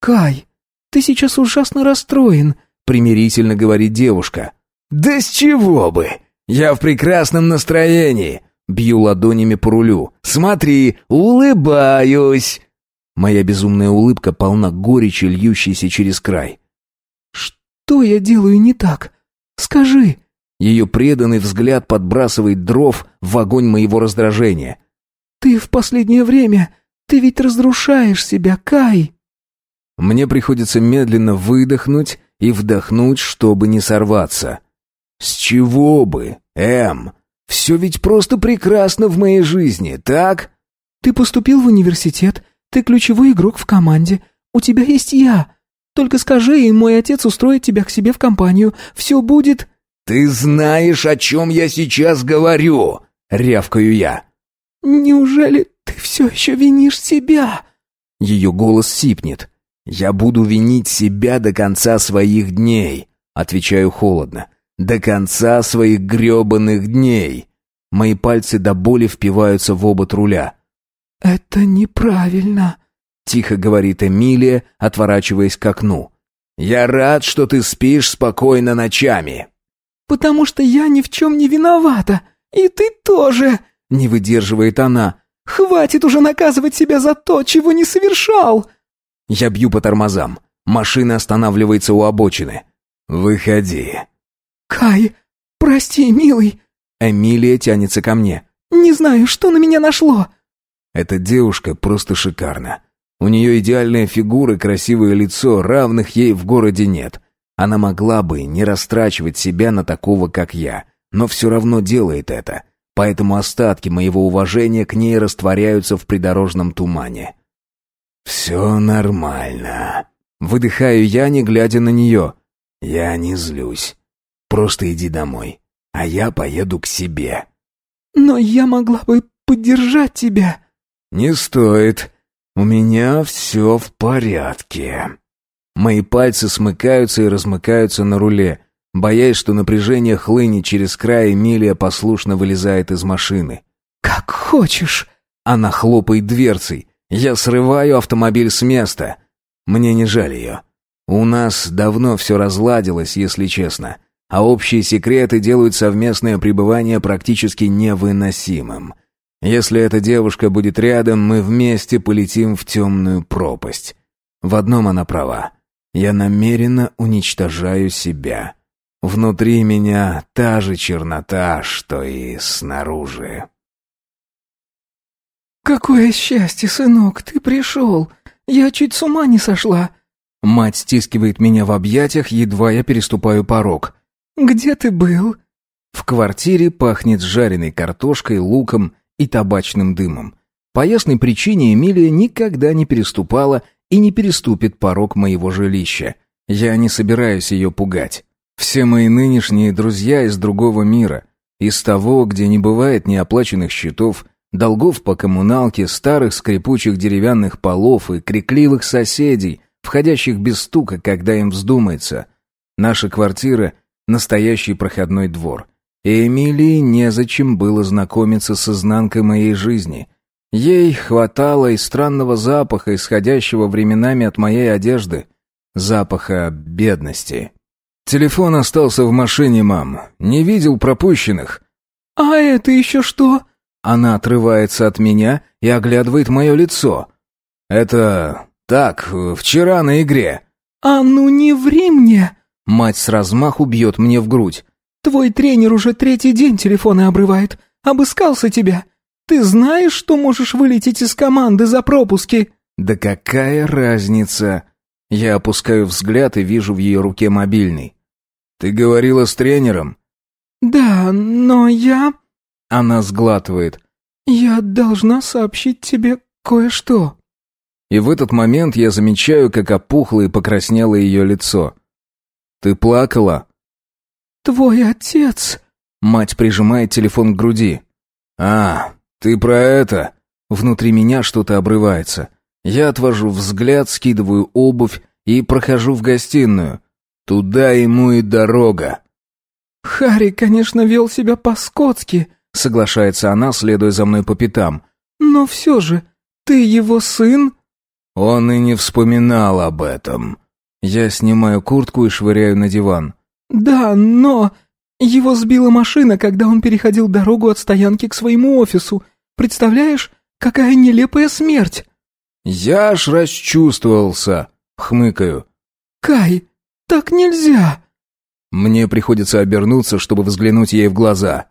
«Кай, ты сейчас ужасно расстроен», — примирительно говорит девушка. «Да с чего бы? Я в прекрасном настроении!» Бью ладонями по рулю. «Смотри, улыбаюсь!» Моя безумная улыбка полна горечи, льющейся через край. «Что я делаю не так? Скажи!» Ее преданный взгляд подбрасывает дров в огонь моего раздражения. «Ты в последнее время... Ты ведь разрушаешь себя, Кай!» Мне приходится медленно выдохнуть и вдохнуть, чтобы не сорваться. С чего бы, Эм? Все ведь просто прекрасно в моей жизни, так? Ты поступил в университет, ты ключевой игрок в команде, у тебя есть я. Только скажи, и мой отец устроит тебя к себе в компанию. Все будет...» «Ты знаешь, о чем я сейчас говорю!» — рявкаю я. неужели ты все еще винишь себя?» Ее голос сипнет. «Я буду винить себя до конца своих дней», — отвечаю холодно. «До конца своих гребаных дней». Мои пальцы до боли впиваются в обод руля. «Это неправильно», — тихо говорит Эмилия, отворачиваясь к окну. «Я рад, что ты спишь спокойно ночами». «Потому что я ни в чем не виновата, и ты тоже», — не выдерживает она. «Хватит уже наказывать себя за то, чего не совершал!» Я бью по тормозам. Машина останавливается у обочины. «Выходи». «Кай, прости, милый». Эмилия тянется ко мне. «Не знаю, что на меня нашло». Эта девушка просто шикарна. У нее идеальная фигура, красивое лицо, равных ей в городе нет. Она могла бы не растрачивать себя на такого, как я, но все равно делает это. Поэтому остатки моего уважения к ней растворяются в придорожном тумане. «Все нормально». Выдыхаю я, не глядя на нее. «Я не злюсь. Просто иди домой, а я поеду к себе». «Но я могла бы поддержать тебя». «Не стоит. У меня все в порядке». Мои пальцы смыкаются и размыкаются на руле. Боясь, что напряжение хлынет через край, Эмилия послушно вылезает из машины. «Как хочешь!» Она хлопает дверцей. Я срываю автомобиль с места. Мне не жаль ее. У нас давно все разладилось, если честно. А общие секреты делают совместное пребывание практически невыносимым. Если эта девушка будет рядом, мы вместе полетим в темную пропасть. В одном она права. Я намеренно уничтожаю себя. Внутри меня та же чернота, что и снаружи. «Какое счастье, сынок, ты пришел! Я чуть с ума не сошла!» Мать стискивает меня в объятиях, едва я переступаю порог. «Где ты был?» В квартире пахнет жареной картошкой, луком и табачным дымом. По ясной причине Эмилия никогда не переступала и не переступит порог моего жилища. Я не собираюсь ее пугать. Все мои нынешние друзья из другого мира, из того, где не бывает неоплаченных счетов, долгов по коммуналке, старых скрипучих деревянных полов и крикливых соседей, входящих без стука, когда им вздумается. Наша квартира — настоящий проходной двор. Эмилии незачем было знакомиться с изнанкой моей жизни. Ей хватало и странного запаха, исходящего временами от моей одежды, запаха бедности. «Телефон остался в машине, мам. Не видел пропущенных». «А это еще что?» Она отрывается от меня и оглядывает мое лицо. «Это... так, вчера на игре». «А ну не ври мне!» Мать с размаху бьет мне в грудь. «Твой тренер уже третий день телефоны обрывает. Обыскался тебя. Ты знаешь, что можешь вылететь из команды за пропуски?» «Да какая разница?» Я опускаю взгляд и вижу в ее руке мобильный. «Ты говорила с тренером?» «Да, но я...» Она сглатывает. «Я должна сообщить тебе кое-что». И в этот момент я замечаю, как опухло и покраснело ее лицо. «Ты плакала?» «Твой отец...» Мать прижимает телефон к груди. «А, ты про это?» Внутри меня что-то обрывается. Я отвожу взгляд, скидываю обувь и прохожу в гостиную. Туда ему и дорога. «Харри, конечно, вел себя по-скотски», соглашается она, следуя за мной по пятам. «Но все же, ты его сын?» Он и не вспоминал об этом. Я снимаю куртку и швыряю на диван. «Да, но...» Его сбила машина, когда он переходил дорогу от стоянки к своему офису. Представляешь, какая нелепая смерть!» «Я аж расчувствовался», — хмыкаю. «Кай, так нельзя!» Мне приходится обернуться, чтобы взглянуть ей в глаза.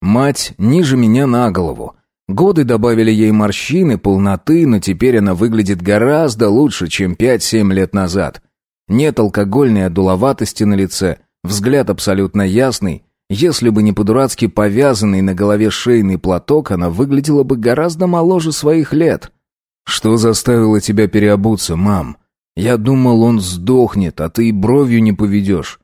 Мать ниже меня на голову. Годы добавили ей морщины, полноты, но теперь она выглядит гораздо лучше, чем пять-семь лет назад. Нет алкогольной одуловатости на лице, взгляд абсолютно ясный. Если бы не по-дурацки повязанный на голове шейный платок, она выглядела бы гораздо моложе своих лет. «Что заставило тебя переобуться, мам? Я думал, он сдохнет, а ты и бровью не поведешь».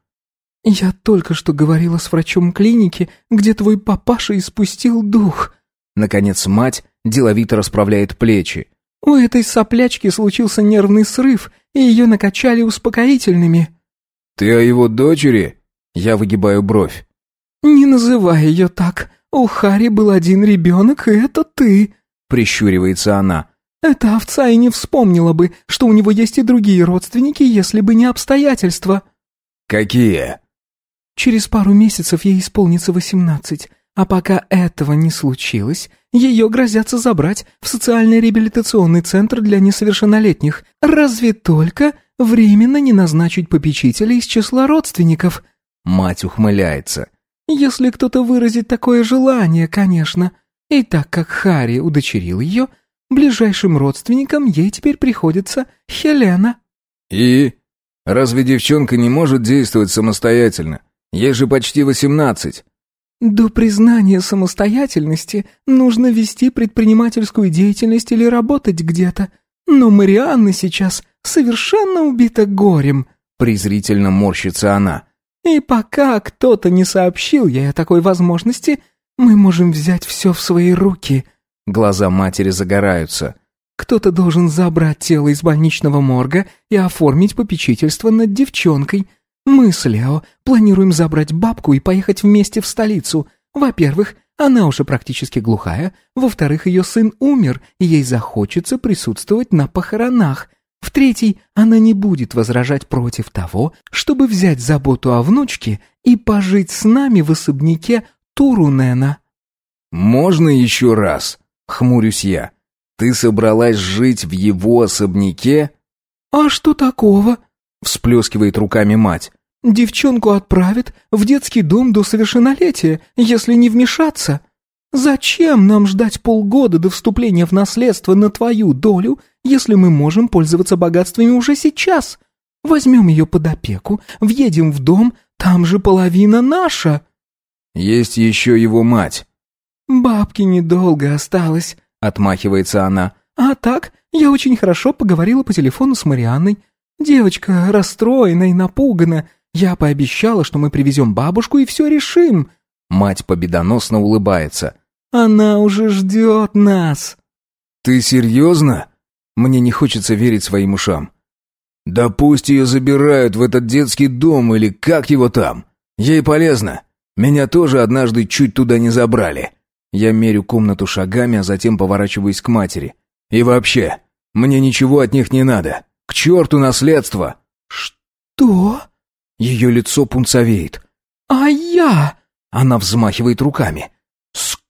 «Я только что говорила с врачом клиники, где твой папаша испустил дух». Наконец мать деловито расправляет плечи. «У этой соплячки случился нервный срыв, и ее накачали успокоительными». «Ты о его дочери?» Я выгибаю бровь. «Не называй ее так. У Хари был один ребенок, и это ты», — прищуривается она. «Эта овца и не вспомнила бы, что у него есть и другие родственники, если бы не обстоятельства». «Какие?» «Через пару месяцев ей исполнится восемнадцать, а пока этого не случилось, ее грозятся забрать в социальный реабилитационный центр для несовершеннолетних, разве только временно не назначить попечителя из числа родственников». Мать ухмыляется. Если кто-то выразит такое желание, конечно. И так как Харри удочерил ее, ближайшим родственникам ей теперь приходится Хелена. И? Разве девчонка не может действовать самостоятельно? Ей же почти восемнадцать. До признания самостоятельности нужно вести предпринимательскую деятельность или работать где-то. Но Марианна сейчас совершенно убита горем, презрительно морщится она. И пока кто-то не сообщил ей о такой возможности, мы можем взять все в свои руки. Глаза матери загораются. Кто-то должен забрать тело из больничного морга и оформить попечительство над девчонкой. Мы с Лео планируем забрать бабку и поехать вместе в столицу. Во-первых, она уже практически глухая. Во-вторых, ее сын умер, и ей захочется присутствовать на похоронах. В-третий, она не будет возражать против того, чтобы взять заботу о внучке и пожить с нами в особняке Турунена. «Можно еще раз?» — хмурюсь я. «Ты собралась жить в его особняке?» «А что такого?» — всплескивает руками мать. «Девчонку отправят в детский дом до совершеннолетия, если не вмешаться. Зачем нам ждать полгода до вступления в наследство на твою долю если мы можем пользоваться богатствами уже сейчас? Возьмем ее под опеку, въедем в дом, там же половина наша». «Есть еще его мать». «Бабки недолго осталось», — отмахивается она. «А так, я очень хорошо поговорила по телефону с Марианной. Девочка расстроена и напугана. Я пообещала, что мы привезем бабушку и все решим». Мать победоносно улыбается. «Она уже ждет нас». «Ты серьезно?» Мне не хочется верить своим ушам. «Да пусть ее забирают в этот детский дом или как его там. Ей полезно. Меня тоже однажды чуть туда не забрали». Я мерю комнату шагами, а затем поворачиваюсь к матери. «И вообще, мне ничего от них не надо. К черту наследство!» «Что?» Ее лицо пунцовеет. «А я?» Она взмахивает руками.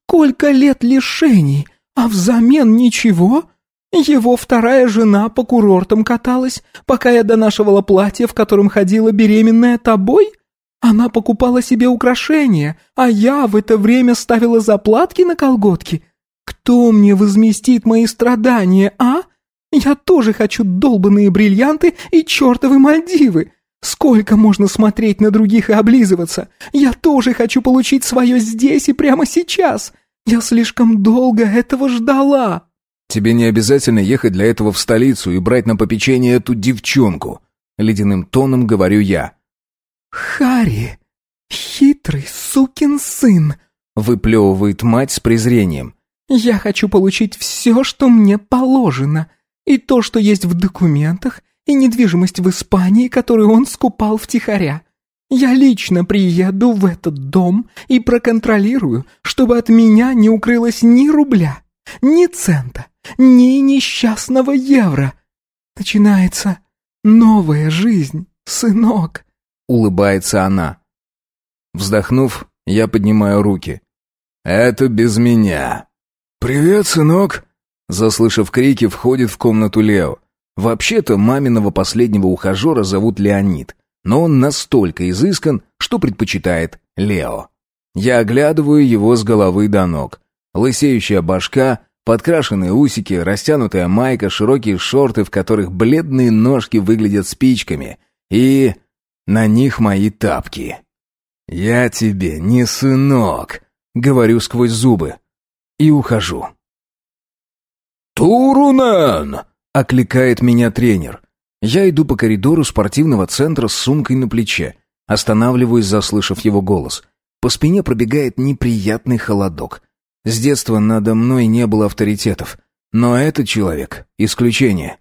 «Сколько лет лишений, а взамен ничего? Его вторая жена по курортам каталась, пока я донашивала платье, в котором ходила беременная тобой? Она покупала себе украшения, а я в это время ставила заплатки на колготки. Кто мне возместит мои страдания, а? Я тоже хочу долбанные бриллианты и чертовы Мальдивы. Сколько можно смотреть на других и облизываться? Я тоже хочу получить свое здесь и прямо сейчас. Я слишком долго этого ждала. Тебе не обязательно ехать для этого в столицу и брать на попечение эту девчонку. Ледяным тоном говорю я. Хари, хитрый сукин сын, выплевывает мать с презрением. Я хочу получить все, что мне положено, и то, что есть в документах, и недвижимость в Испании, которую он скупал втихаря. Я лично приеду в этот дом и проконтролирую, чтобы от меня не укрылось ни рубля, ни цента, ни несчастного евро. Начинается новая жизнь, сынок», — улыбается она. Вздохнув, я поднимаю руки. «Это без меня». «Привет, сынок!» Заслышав крики, входит в комнату Лео. Вообще-то маминого последнего ухажера зовут Леонид, но он настолько изыскан, что предпочитает Лео. Я оглядываю его с головы до ног. Лысеющая башка, Подкрашенные усики, растянутая майка, широкие шорты, в которых бледные ножки выглядят спичками. И на них мои тапки. «Я тебе не сынок», — говорю сквозь зубы. И ухожу. «Турунен!» — окликает меня тренер. Я иду по коридору спортивного центра с сумкой на плече. Останавливаюсь, заслышав его голос. По спине пробегает неприятный холодок. С детства надо мной не было авторитетов. Но этот человек — исключение.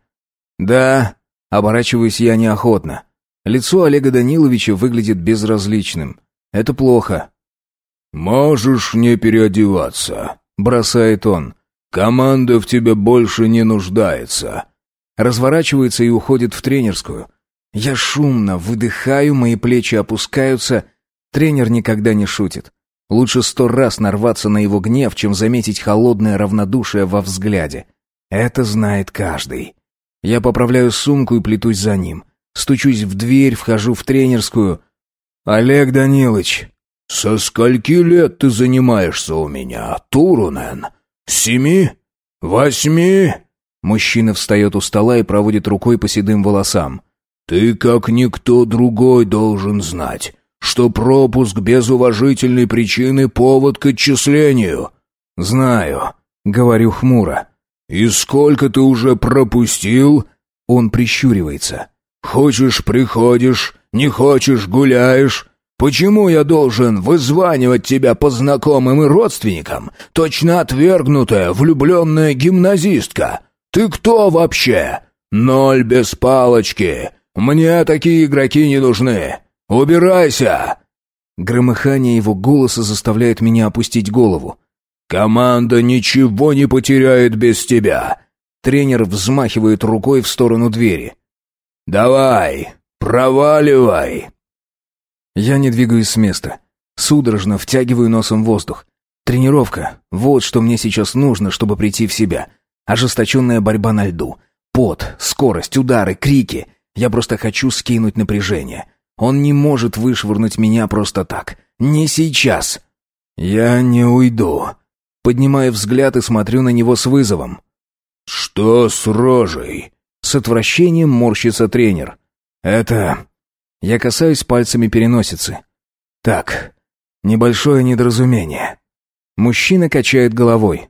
Да, оборачиваюсь я неохотно. Лицо Олега Даниловича выглядит безразличным. Это плохо. «Можешь не переодеваться», — бросает он. «Команда в тебе больше не нуждается». Разворачивается и уходит в тренерскую. Я шумно выдыхаю, мои плечи опускаются. Тренер никогда не шутит. Лучше сто раз нарваться на его гнев, чем заметить холодное равнодушие во взгляде. Это знает каждый. Я поправляю сумку и плетусь за ним. Стучусь в дверь, вхожу в тренерскую. «Олег Данилович». «Со скольки лет ты занимаешься у меня, Турунен? Семи? Восьми?» Мужчина встает у стола и проводит рукой по седым волосам. «Ты, как никто другой, должен знать, что пропуск без уважительной причины — повод к отчислению». «Знаю», — говорю хмуро. «И сколько ты уже пропустил?» Он прищуривается. «Хочешь — приходишь, не хочешь — гуляешь. Почему я должен вызванивать тебя по знакомым и родственникам, точно отвергнутая влюбленная гимназистка? Ты кто вообще? Ноль без палочки. Мне такие игроки не нужны. Убирайся!» Громыхание его голоса заставляет меня опустить голову. «Команда ничего не потеряет без тебя!» Тренер взмахивает рукой в сторону двери. «Давай, проваливай!» Я не двигаюсь с места. Судорожно втягиваю носом воздух. Тренировка — вот что мне сейчас нужно, чтобы прийти в себя. Ожесточенная борьба на льду. Пот, скорость, удары, крики. Я просто хочу скинуть напряжение. Он не может вышвырнуть меня просто так. Не сейчас. Я не уйду. Поднимаю взгляд и смотрю на него с вызовом. «Что с рожей?» С отвращением морщится тренер. «Это...» Я касаюсь пальцами переносицы. «Так, небольшое недоразумение». Мужчина качает головой.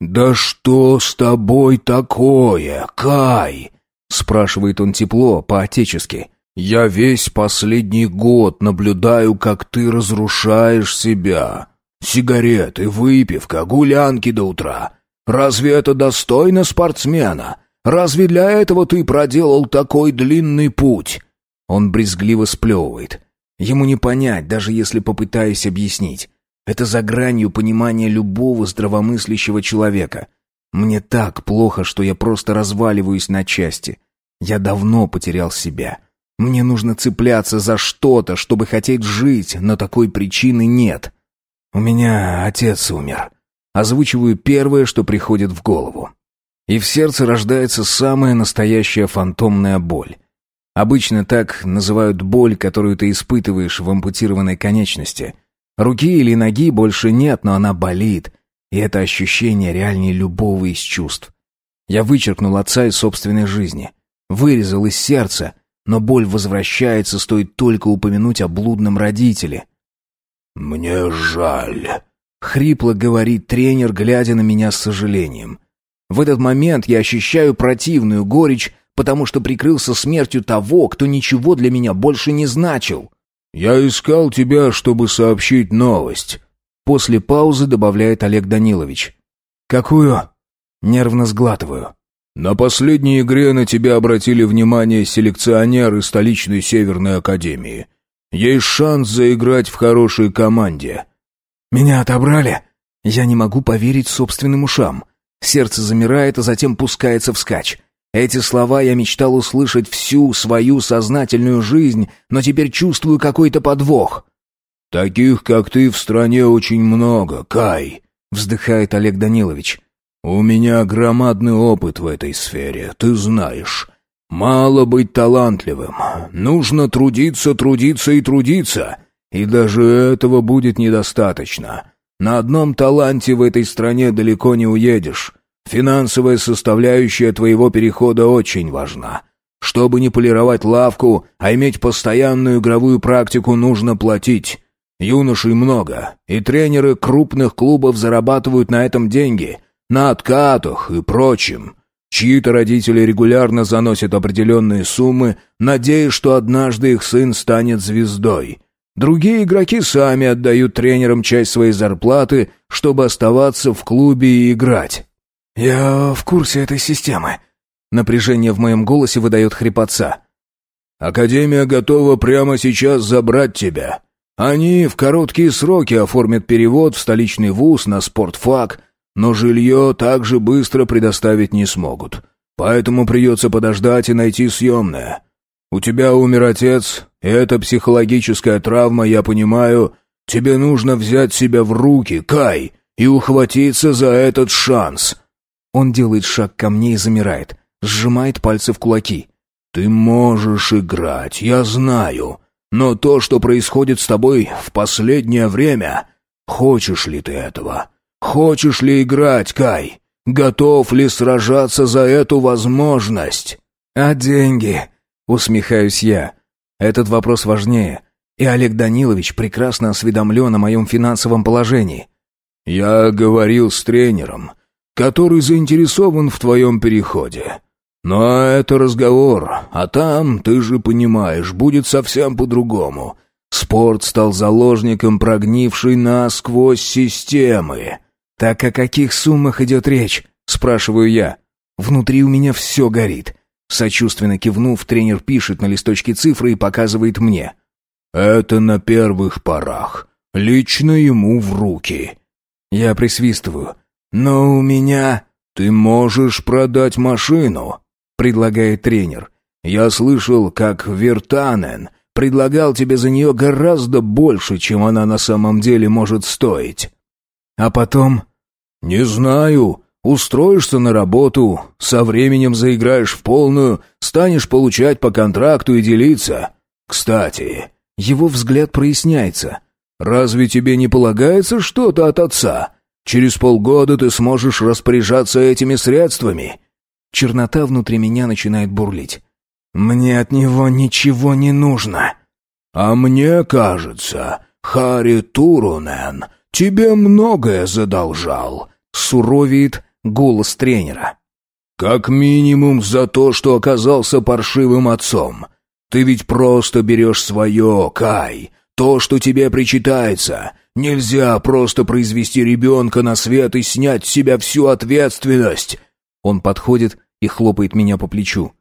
«Да что с тобой такое, Кай?» Спрашивает он тепло, по-отечески. «Я весь последний год наблюдаю, как ты разрушаешь себя. Сигареты, выпивка, гулянки до утра. Разве это достойно спортсмена? Разве для этого ты проделал такой длинный путь?» Он брезгливо сплевывает. Ему не понять, даже если попытаюсь объяснить. Это за гранью понимания любого здравомыслящего человека. Мне так плохо, что я просто разваливаюсь на части. Я давно потерял себя. Мне нужно цепляться за что-то, чтобы хотеть жить, но такой причины нет. У меня отец умер. Озвучиваю первое, что приходит в голову. И в сердце рождается самая настоящая фантомная боль. Обычно так называют боль, которую ты испытываешь в ампутированной конечности. Руки или ноги больше нет, но она болит, и это ощущение реальнее любого из чувств. Я вычеркнул отца из собственной жизни, вырезал из сердца, но боль возвращается, стоит только упомянуть о блудном родителе. «Мне жаль», Хрипло говорит тренер, глядя на меня с сожалением. В этот момент я ощущаю противную горечь, потому что прикрылся смертью того, кто ничего для меня больше не значил. «Я искал тебя, чтобы сообщить новость», — после паузы добавляет Олег Данилович. «Какую?» Нервно сглатываю. «На последней игре на тебя обратили внимание селекционеры столичной Северной Академии. Есть шанс заиграть в хорошей команде». «Меня отобрали?» Я не могу поверить собственным ушам. Сердце замирает, а затем пускается вскачь. Эти слова я мечтал услышать всю свою сознательную жизнь, но теперь чувствую какой-то подвох. «Таких, как ты, в стране очень много, Кай», — вздыхает Олег Данилович. «У меня громадный опыт в этой сфере, ты знаешь. Мало быть талантливым. Нужно трудиться, трудиться и трудиться. И даже этого будет недостаточно. На одном таланте в этой стране далеко не уедешь. Финансовая составляющая твоего перехода очень важна. Чтобы не полировать лавку, а иметь постоянную игровую практику, нужно платить. Юношей много, и тренеры крупных клубов зарабатывают на этом деньги, на откатах и прочем. Чьи-то родители регулярно заносят определенные суммы, надеясь, что однажды их сын станет звездой. Другие игроки сами отдают тренерам часть своей зарплаты, чтобы оставаться в клубе и играть». «Я в курсе этой системы». Напряжение в моем голосе выдает хрипотца. «Академия готова прямо сейчас забрать тебя. Они в короткие сроки оформят перевод в столичный вуз на спортфак, но жилье также быстро предоставить не смогут. Поэтому придется подождать и найти съемное. У тебя умер отец, и это психологическая травма, я понимаю. Тебе нужно взять себя в руки, Кай, и ухватиться за этот шанс». Он делает шаг ко мне и замирает, сжимает пальцы в кулаки. «Ты можешь играть, я знаю. Но то, что происходит с тобой в последнее время, хочешь ли ты этого? Хочешь ли играть, Кай? Готов ли сражаться за эту возможность? А деньги? Усмехаюсь я. Этот вопрос важнее. И Олег Данилович прекрасно осведомлен о моем финансовом положении. Я говорил с тренером, который заинтересован в твоем переходе. Но это разговор, а там, ты же понимаешь, будет совсем по-другому. Спорт стал заложником прогнившей насквозь системы. «Так о каких суммах идет речь?» — спрашиваю я. Внутри у меня все горит. Сочувственно кивнув, тренер пишет на листочке цифры и показывает мне. «Это на первых порах. Лично ему в руки». Я присвистываю. «Но у меня...» «Ты можешь продать машину», — предлагает тренер. «Я слышал, как Вертанен предлагал тебе за нее гораздо больше, чем она на самом деле может стоить». А потом... «Не знаю. Устроишься на работу, со временем заиграешь в полную, станешь получать по контракту и делиться. Кстати, его взгляд проясняется. Разве тебе не полагается что-то от отца? Через полгода ты сможешь распоряжаться этими средствами». Чернота внутри меня начинает бурлить. «Мне от него ничего не нужно». «А мне кажется, Хари Турунен тебе многое задолжал», — суровеет голос тренера. «Как минимум за то, что оказался паршивым отцом. Ты ведь просто берешь свое, Кай, то, что тебе причитается. Нельзя просто произвести ребенка на свет и снять с себя всю ответственность». Он подходит и хлопает меня по плечу.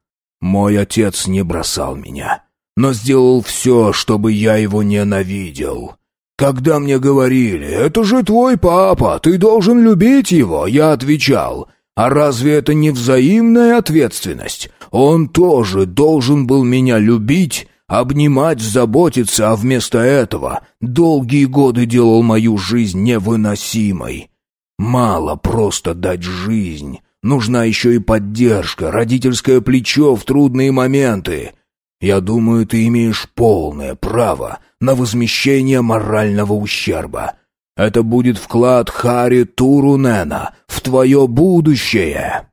«Мой отец не бросал меня, но сделал все, чтобы я его ненавидел. Когда мне говорили, это же твой папа, ты должен любить его, я отвечал, а разве это не взаимная ответственность? Он тоже должен был меня любить, обнимать, заботиться, а вместо этого долгие годы делал мою жизнь невыносимой. Мало просто дать жизнь, нужна еще и поддержка, родительское плечо в трудные моменты. Я думаю, ты имеешь полное право на возмещение морального ущерба. Это будет вклад Хари Турунена в твое будущее.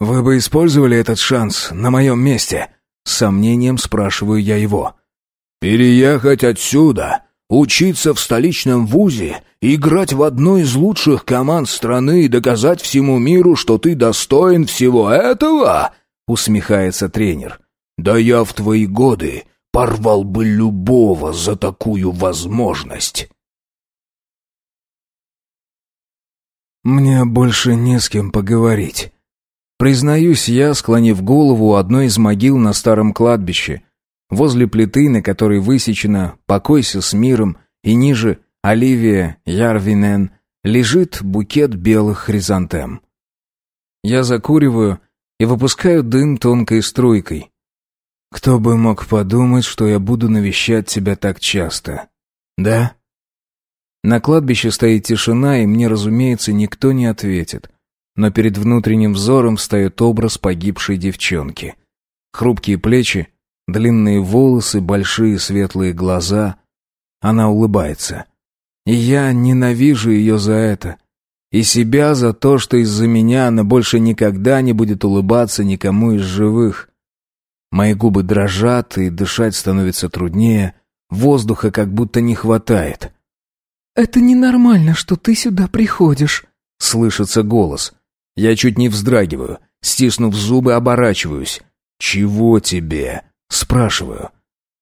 «Вы бы использовали этот шанс на моем месте?» С сомнением спрашиваю я его. «Переехать отсюда, учиться в столичном вузе, играть в одной из лучших команд страны и доказать всему миру, что ты достоин всего этого?» усмехается тренер. «Да я в твои годы порвал бы любого за такую возможность». «Мне больше не с кем поговорить». Признаюсь я, склонив голову у одной из могил на старом кладбище, возле плиты, на которой высечено «Покойся с миром» и ниже «Оливия Ярвинен» лежит букет белых хризантем. Я закуриваю и выпускаю дым тонкой струйкой. Кто бы мог подумать, что я буду навещать тебя так часто? Да? На кладбище стоит тишина, и мне, разумеется, никто не ответит. Но перед внутренним взором встает образ погибшей девчонки. Хрупкие плечи, длинные волосы, большие светлые глаза. Она улыбается. И я ненавижу ее за это. И себя за то, что из-за меня она больше никогда не будет улыбаться никому из живых. Мои губы дрожат, и дышать становится труднее. Воздуха как будто не хватает. «Это ненормально, что ты сюда приходишь», — слышится голос. Я чуть не вздрагиваю, стиснув зубы, оборачиваюсь. «Чего тебе?» — спрашиваю.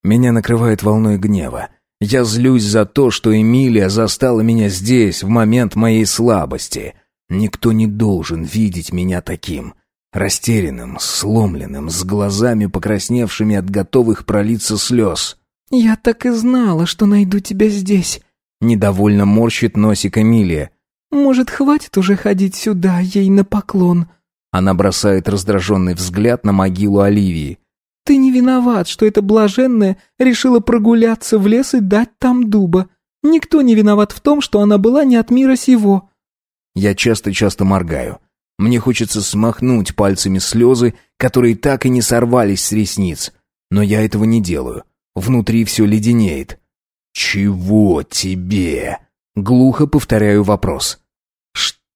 Меня накрывает волной гнева. Я злюсь за то, что Эмилия застала меня здесь, в момент моей слабости. Никто не должен видеть меня таким. Растерянным, сломленным, с глазами покрасневшими от готовых пролиться слез. «Я так и знала, что найду тебя здесь», — недовольно морщит носик Эмилия. «Может, хватит уже ходить сюда, ей на поклон?» Она бросает раздраженный взгляд на могилу Оливии. «Ты не виноват, что эта блаженная решила прогуляться в лес и дать там дуба. Никто не виноват в том, что она была не от мира сего». Я часто-часто моргаю. Мне хочется смахнуть пальцами слезы, которые так и не сорвались с ресниц. Но я этого не делаю. Внутри все леденеет. «Чего тебе?» Глухо повторяю вопрос.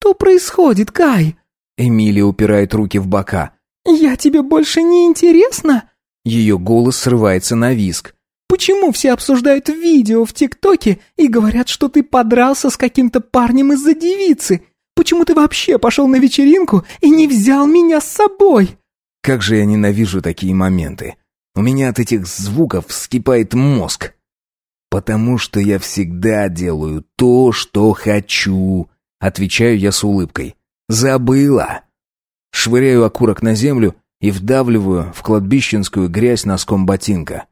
«Что происходит, Кай?» Эмилия упирает руки в бока. «Я тебе больше не интересна?» Ее голос срывается на виск. «Почему все обсуждают видео в ТикТоке и говорят, что ты подрался с каким-то парнем из-за девицы? Почему ты вообще пошел на вечеринку и не взял меня с собой?» Как же я ненавижу такие моменты. У меня от этих звуков вскипает мозг. «Потому что я всегда делаю то, что хочу», — отвечаю я с улыбкой. «Забыла». Швыряю окурок на землю и вдавливаю в кладбищенскую грязь носком ботинка.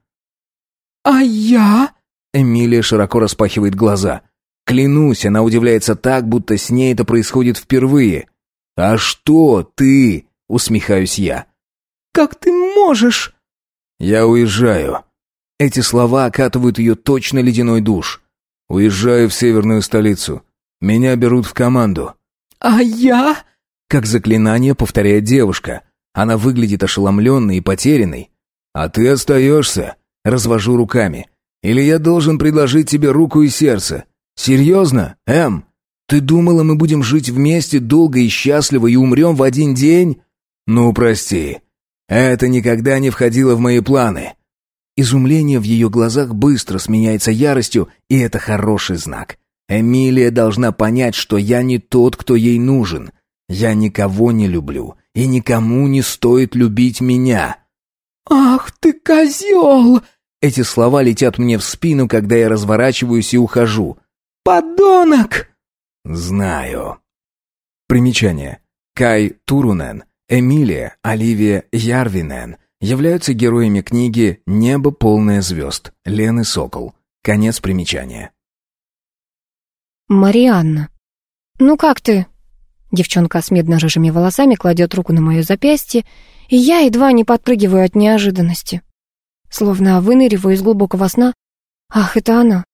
«А я?» Эмилия широко распахивает глаза. Клянусь, она удивляется так, будто с ней это происходит впервые. «А что ты?» — усмехаюсь я. «Как ты можешь?» «Я уезжаю». Эти слова окатывают ее точно ледяной душ. «Уезжаю в северную столицу. Меня берут в команду». «А я?» Как заклинание повторяет девушка. Она выглядит ошеломленной и потерянной. «А ты остаешься?» Развожу руками. «Или я должен предложить тебе руку и сердце? Серьезно, Эм? Ты думала, мы будем жить вместе долго и счастливо и умрем в один день? Ну, прости. Это никогда не входило в мои планы». Изумление в ее глазах быстро сменяется яростью, и это хороший знак. Эмилия должна понять, что я не тот, кто ей нужен. Я никого не люблю, и никому не стоит любить меня. «Ах ты козел!» Эти слова летят мне в спину, когда я разворачиваюсь и ухожу. «Подонок!» «Знаю». Примечание. Кай Турунен, Эмилия Оливия Ярвинен являются героями книги «Небо полное звезд» Лены Сокол. Конец примечания. «Марианна, ну как ты?» Девчонка с медно-рыжими волосами кладет руку на мое запястье, и я едва не подпрыгиваю от неожиданности. Словно выныриваю из глубокого сна. Ах, это она.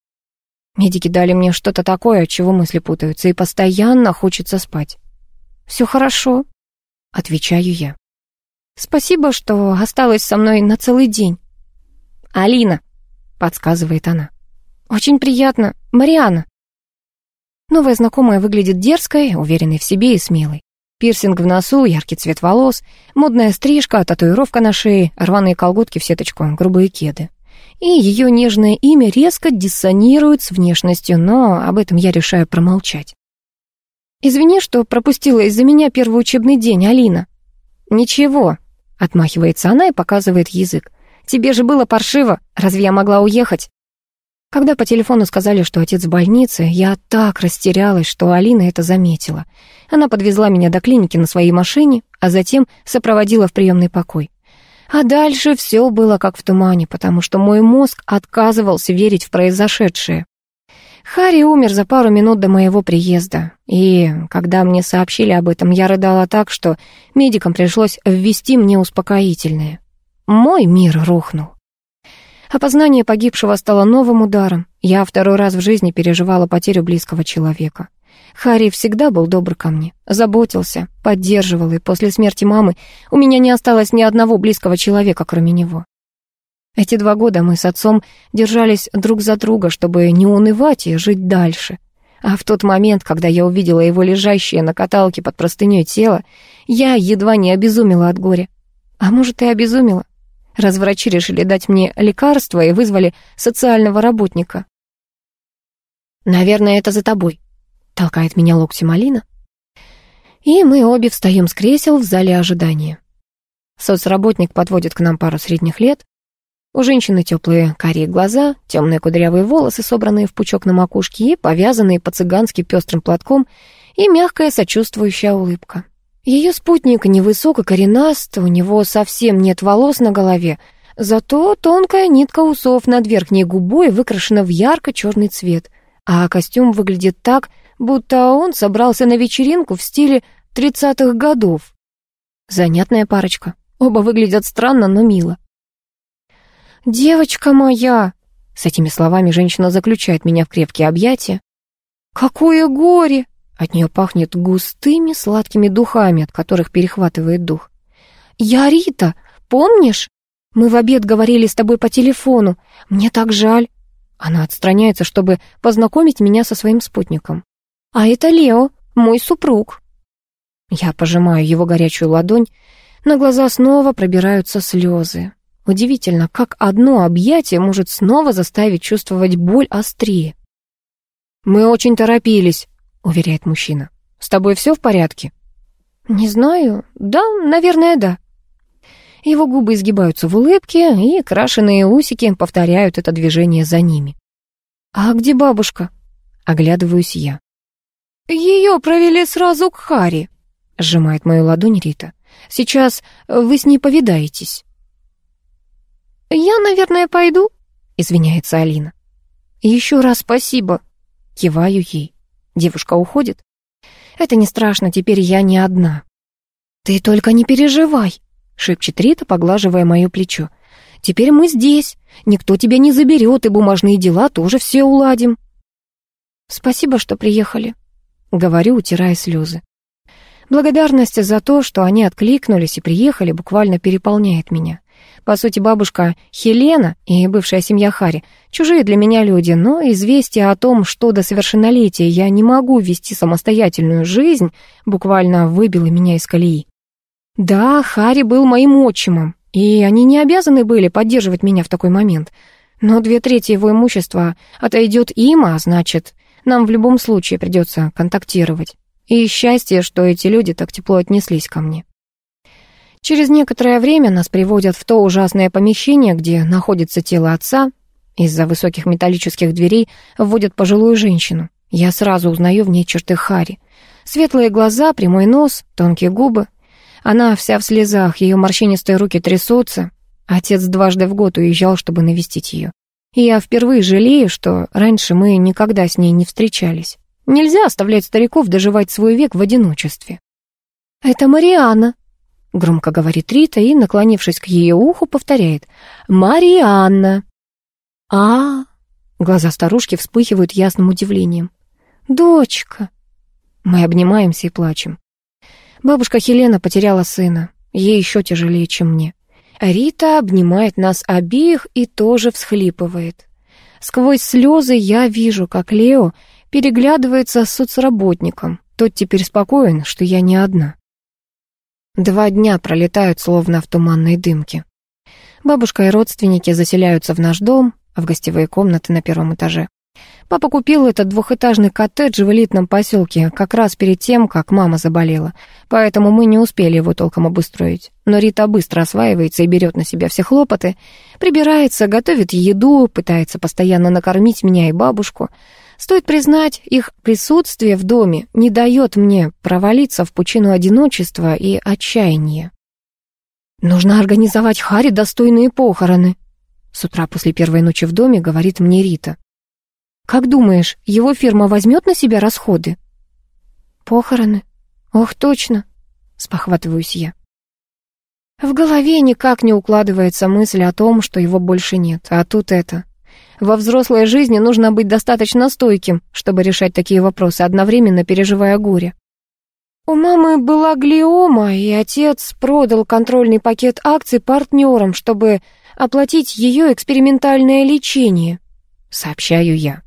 Медики дали мне что-то такое, от чего мысли путаются, и постоянно хочется спать. «Все хорошо», — отвечаю я. «Спасибо, что осталась со мной на целый день». «Алина», — подсказывает она. «Очень приятно. Мариана». Новая знакомая выглядит дерзкой, уверенной в себе и смелой. Пирсинг в носу, яркий цвет волос, модная стрижка, татуировка на шее, рваные колготки в сеточку, грубые кеды. И ее нежное имя резко диссонирует с внешностью, но об этом я решаю промолчать. «Извини, что пропустила из-за меня первый учебный день, Алина». «Ничего», — отмахивается она и показывает язык. «Тебе же было паршиво, разве я могла уехать?» Когда по телефону сказали, что отец в больнице, я так растерялась, что Алина это заметила. Она подвезла меня до клиники на своей машине, а затем сопроводила в приемный покой. А дальше все было как в тумане, потому что мой мозг отказывался верить в произошедшее. Харри умер за пару минут до моего приезда, и когда мне сообщили об этом, я рыдала так, что медикам пришлось ввести мне успокоительное. Мой мир рухнул. Опознание погибшего стало новым ударом. Я второй раз в жизни переживала потерю близкого человека. Харри всегда был добр ко мне, заботился, поддерживал, и после смерти мамы у меня не осталось ни одного близкого человека, кроме него. Эти два года мы с отцом держались друг за друга, чтобы не унывать и жить дальше. А в тот момент, когда я увидела его лежащее на каталке под простыней тело, я едва не обезумела от горя. А может, и обезумела раз врачи решили дать мне лекарство и вызвали социального работника. «Наверное, это за тобой», — толкает меня локтем Алина. И мы обе встаем с кресел в зале ожидания. Соцработник подводит к нам пару средних лет. У женщины теплые карие глаза, темные кудрявые волосы, собранные в пучок на макушке и повязанные по-цыгански пестрым платком, и мягкая сочувствующая улыбка. Ее спутник невысок и коренаст, у него совсем нет волос на голове, зато тонкая нитка усов над верхней губой выкрашена в ярко-черный цвет, а костюм выглядит так, будто он собрался на вечеринку в стиле тридцатых годов. Занятная парочка. Оба выглядят странно, но мило. «Девочка моя!» С этими словами женщина заключает меня в крепкие объятия. «Какое горе!» От нее пахнет густыми сладкими духами, от которых перехватывает дух. «Я Рита, помнишь? Мы в обед говорили с тобой по телефону. Мне так жаль». Она отстраняется, чтобы познакомить меня со своим спутником. «А это Лео, мой супруг». Я пожимаю его горячую ладонь. На глаза снова пробираются слезы. Удивительно, как одно объятие может снова заставить чувствовать боль острее. «Мы очень торопились», — уверяет мужчина. «С тобой все в порядке?» «Не знаю. Да, наверное, да». Его губы изгибаются в улыбке, и крашеные усики повторяют это движение за ними. «А где бабушка?» — оглядываюсь я. «Ее провели сразу к Харе», — сжимает мою ладонь Рита. «Сейчас вы с ней повидаетесь». «Я, наверное, пойду», — извиняется Алина. «Еще раз спасибо», — киваю ей. Девушка уходит. «Это не страшно, теперь я не одна». «Ты только не переживай», — шепчет Рита, поглаживая мое плечо. «Теперь мы здесь, никто тебя не заберет, и бумажные дела тоже все уладим». «Спасибо, что приехали», — говорю, утирая слезы. Благодарность за то, что они откликнулись и приехали, буквально переполняет меня. По сути, бабушка Хелена и бывшая семья Хари — чужие для меня люди, но известие о том, что до совершеннолетия я не могу вести самостоятельную жизнь, буквально выбило меня из колеи. Да, Хари был моим отчимом, и они не обязаны были поддерживать меня в такой момент. Но две трети его имущества отойдет им, а значит, нам в любом случае придется контактировать. И счастье, что эти люди так тепло отнеслись ко мне. Через некоторое время нас приводят в то ужасное помещение, где находится тело отца. Из-за высоких металлических дверей вводят пожилую женщину. Я сразу узнаю в ней черты Хари. Светлые глаза, прямой нос, тонкие губы. Она вся в слезах, ее морщинистые руки трясутся. Отец дважды в год уезжал, чтобы навестить ее. И я впервые жалею, что раньше мы никогда с ней не встречались. Нельзя оставлять стариков доживать свой век в одиночестве. «Это Мариана», Громко говорит Рита и, наклонившись к ее уху, повторяет «Марианна». а, Глаза старушки вспыхивают ясным удивлением. «Дочка!» Мы обнимаемся и плачем. Бабушка Хелена потеряла сына. Ей еще тяжелее, чем мне. Рита обнимает нас обеих и тоже всхлипывает. Сквозь слезы я вижу, как Лео переглядывается с соцработником. Тот теперь спокоен, что я не одна. Два дня пролетают словно в туманной дымке. Бабушка и родственники заселяются в наш дом, в гостевые комнаты на первом этаже. Папа купил этот двухэтажный коттедж в элитном поселке как раз перед тем, как мама заболела, поэтому мы не успели его толком обустроить. Но Рита быстро осваивается и берет на себя все хлопоты, прибирается, готовит еду, пытается постоянно накормить меня и бабушку — Стоит признать, их присутствие в доме не дает мне провалиться в пучину одиночества и отчаяния. «Нужно организовать Харе достойные похороны», — с утра после первой ночи в доме говорит мне Рита. «Как думаешь, его фирма возьмет на себя расходы?» «Похороны? Ох, точно!» — спохватываюсь я. В голове никак не укладывается мысль о том, что его больше нет, а тут это. Во взрослой жизни нужно быть достаточно стойким, чтобы решать такие вопросы, одновременно переживая горе. У мамы была глиома, и отец продал контрольный пакет акций партнерам, чтобы оплатить ее экспериментальное лечение, сообщаю я.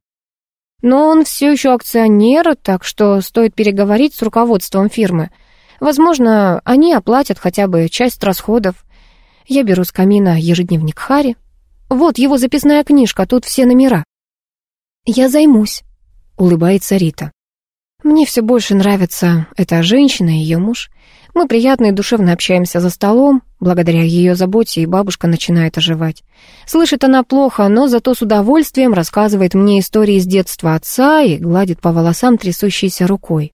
Но он все еще акционер, так что стоит переговорить с руководством фирмы. Возможно, они оплатят хотя бы часть расходов. Я беру с камина ежедневник Хари, вот его записная книжка, тут все номера». «Я займусь», — улыбается Рита. «Мне все больше нравится эта женщина и ее муж. Мы приятно и душевно общаемся за столом. Благодаря ее заботе и бабушка начинает оживать. Слышит она плохо, но зато с удовольствием рассказывает мне истории с детства отца и гладит по волосам трясущейся рукой.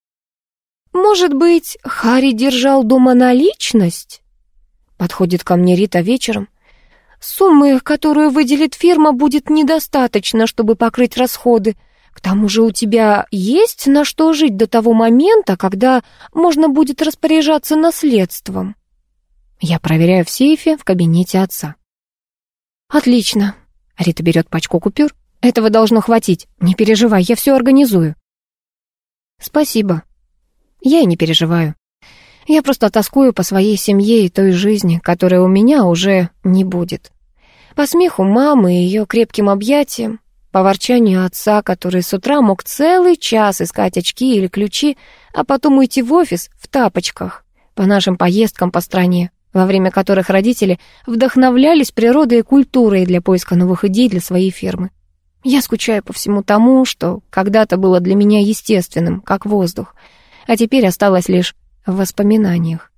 «Может быть, Харри держал дома наличность?» Подходит ко мне Рита вечером. «Суммы, которую выделит фирма, будет недостаточно, чтобы покрыть расходы. К тому же у тебя есть на что жить до того момента, когда можно будет распоряжаться наследством». Я проверяю в сейфе в кабинете отца. «Отлично». Рита берет пачку купюр. «Этого должно хватить. Не переживай, я все организую». «Спасибо». Я и не переживаю. Я просто тоскую по своей семье и той жизни, которая у меня уже не будет. По смеху мамы и ее крепким объятиям, по ворчанию отца, который с утра мог целый час искать очки или ключи, а потом уйти в офис в тапочках, по нашим поездкам по стране, во время которых родители вдохновлялись природой и культурой для поиска новых идей для своей фирмы. Я скучаю по всему тому, что когда-то было для меня естественным, как воздух, а теперь осталось лишь в воспоминаниях.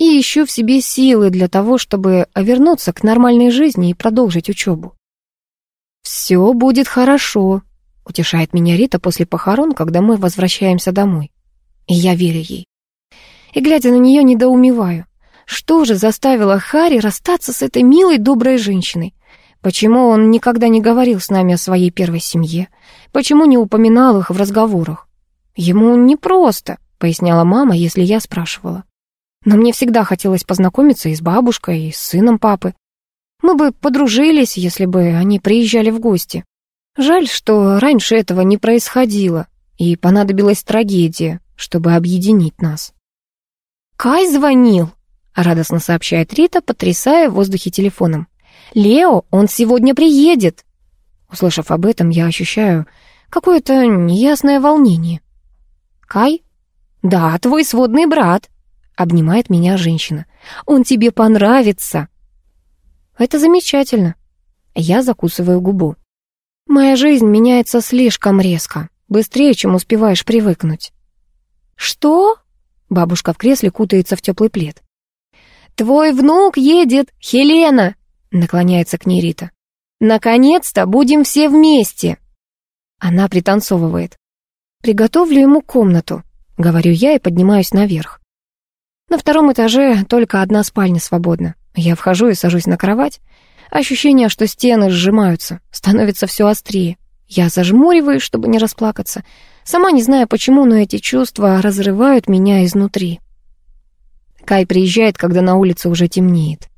И ищу в себе силы для того, чтобы вернуться к нормальной жизни и продолжить учебу. «Все будет хорошо», — утешает меня Рита после похорон, когда мы возвращаемся домой. И я верю ей. И, глядя на нее, недоумеваю. Что же заставило Хари расстаться с этой милой, доброй женщиной? Почему он никогда не говорил с нами о своей первой семье? Почему не упоминал их в разговорах? Ему непросто, поясняла мама, если я спрашивала. Но мне всегда хотелось познакомиться и с бабушкой, и с сыном папы. Мы бы подружились, если бы они приезжали в гости. Жаль, что раньше этого не происходило, и понадобилась трагедия, чтобы объединить нас. Кай звонил, радостно сообщает Рита, потрясая в воздухе телефоном. «Лео, он сегодня приедет!» Услышав об этом, я ощущаю какое-то неясное волнение. «Кай?» «Да, твой сводный брат», — обнимает меня женщина. «Он тебе понравится». «Это замечательно». Я закусываю губу. «Моя жизнь меняется слишком резко, быстрее, чем успеваешь привыкнуть». «Что?» Бабушка в кресле кутается в теплый плед. «Твой внук едет, Хелена!» — наклоняется к ней Рита. «Наконец-то будем все вместе!» Она пританцовывает. «Приготовлю ему комнату», — говорю я и поднимаюсь наверх. На втором этаже только одна спальня свободна. Я вхожу и сажусь на кровать. Ощущение, что стены сжимаются, становится все острее. Я зажмуриваюсь, чтобы не расплакаться. Сама не знаю почему, но эти чувства разрывают меня изнутри. Кай приезжает, когда на улице уже темнеет.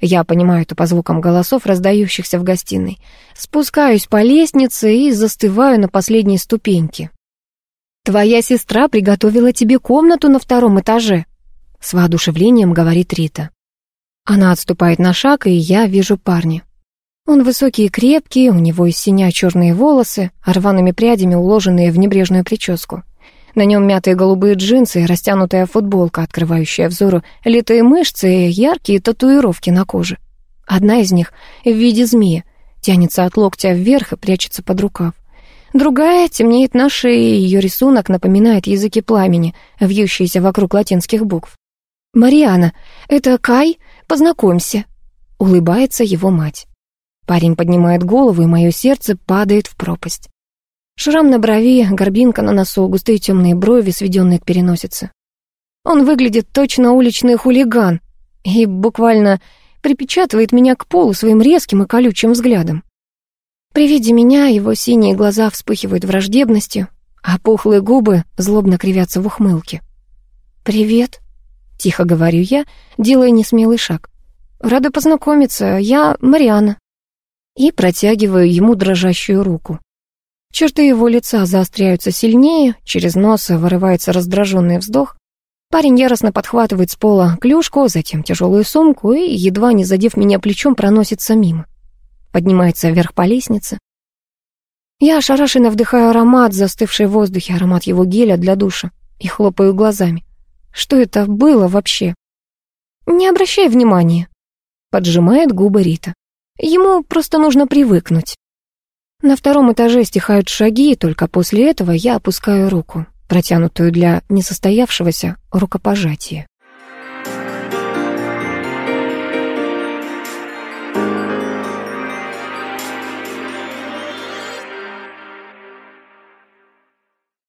Я понимаю это по звукам голосов, раздающихся в гостиной. Спускаюсь по лестнице и застываю на последней ступеньке. «Твоя сестра приготовила тебе комнату на втором этаже», — с воодушевлением говорит Рита. Она отступает на шаг, и я вижу парня. Он высокий и крепкий, у него из синя черные волосы, рваными прядями уложенные в небрежную прическу. На нем мятые голубые джинсы растянутая футболка, открывающая взору литые мышцы и яркие татуировки на коже. Одна из них в виде змеи, тянется от локтя вверх и прячется под рукав. Другая темнеет на шее, и ее рисунок напоминает языки пламени, вьющиеся вокруг латинских букв. «Мариана, это Кай? Познакомься!» — улыбается его мать. Парень поднимает голову, и мое сердце падает в пропасть. Шрам на брови, горбинка на носу, густые темные брови, сведенные к переносице. Он выглядит точно уличный хулиган и буквально припечатывает меня к полу своим резким и колючим взглядом. При виде меня его синие глаза вспыхивают враждебностью, а пухлые губы злобно кривятся в ухмылке. «Привет», — тихо говорю я, делая несмелый шаг. «Рада познакомиться, я Мариана». И протягиваю ему дрожащую руку. Черты его лица заостряются сильнее, через нос вырывается раздраженный вздох. Парень яростно подхватывает с пола клюшку, затем тяжелую сумку и, едва не задев меня плечом, проносится мимо. Поднимается вверх по лестнице. Я ошарашенно вдыхаю аромат, застывший в воздухе, аромат его геля для душа, и хлопаю глазами. Что это было вообще? Не обращай внимания. Поджимает губы Рита. Ему просто нужно привыкнуть. На втором этаже стихают шаги, и только после этого я опускаю руку, протянутую для несостоявшегося рукопожатия.